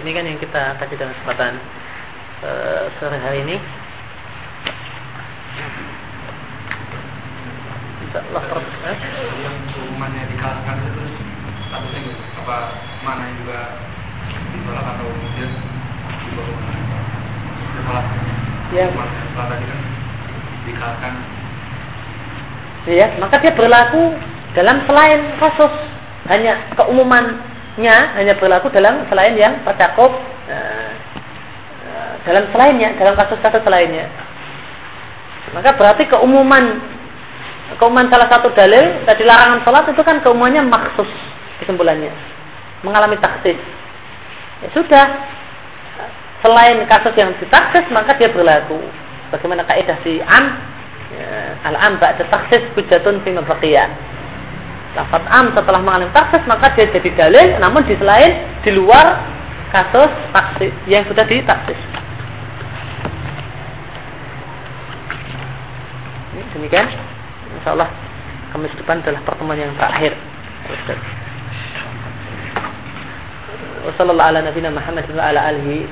Ini kan yang kita kaji dalam kesempatan uh, sore hari ini. Insya Allah terus. Eh? Yang hukumannya dikalahkan itu terus statusnya apa mana juga ditolak atau kemudian dibawa setelah yang setelah tadi kan dikalahkan. Ya, maka dia berlaku dalam selain kasus hanya keumuman nya hanya berlaku dalam selain yang tercakup uh, dalam selainnya dalam kasus-kasus lainnya maka berarti keumuman keumuman salah satu dalil tadi larangan sholat itu kan keumumannya maksus kesimpulannya mengalami taksis. Ya sudah selain kasus yang ditaksis maka dia berlaku. Bagaimana kaidah si am ya, al am ba'da taksis hujatun fi lafaz am setelah mengalami taksis maka dia jadi dalil namun di selain di luar kasus taksis yang sudah ditaksis. Ini demikian. Insya Allah Kamis depan adalah pertemuan yang terakhir. Wassalamualaikum ala nabiyina Muhammad wa ala alihi.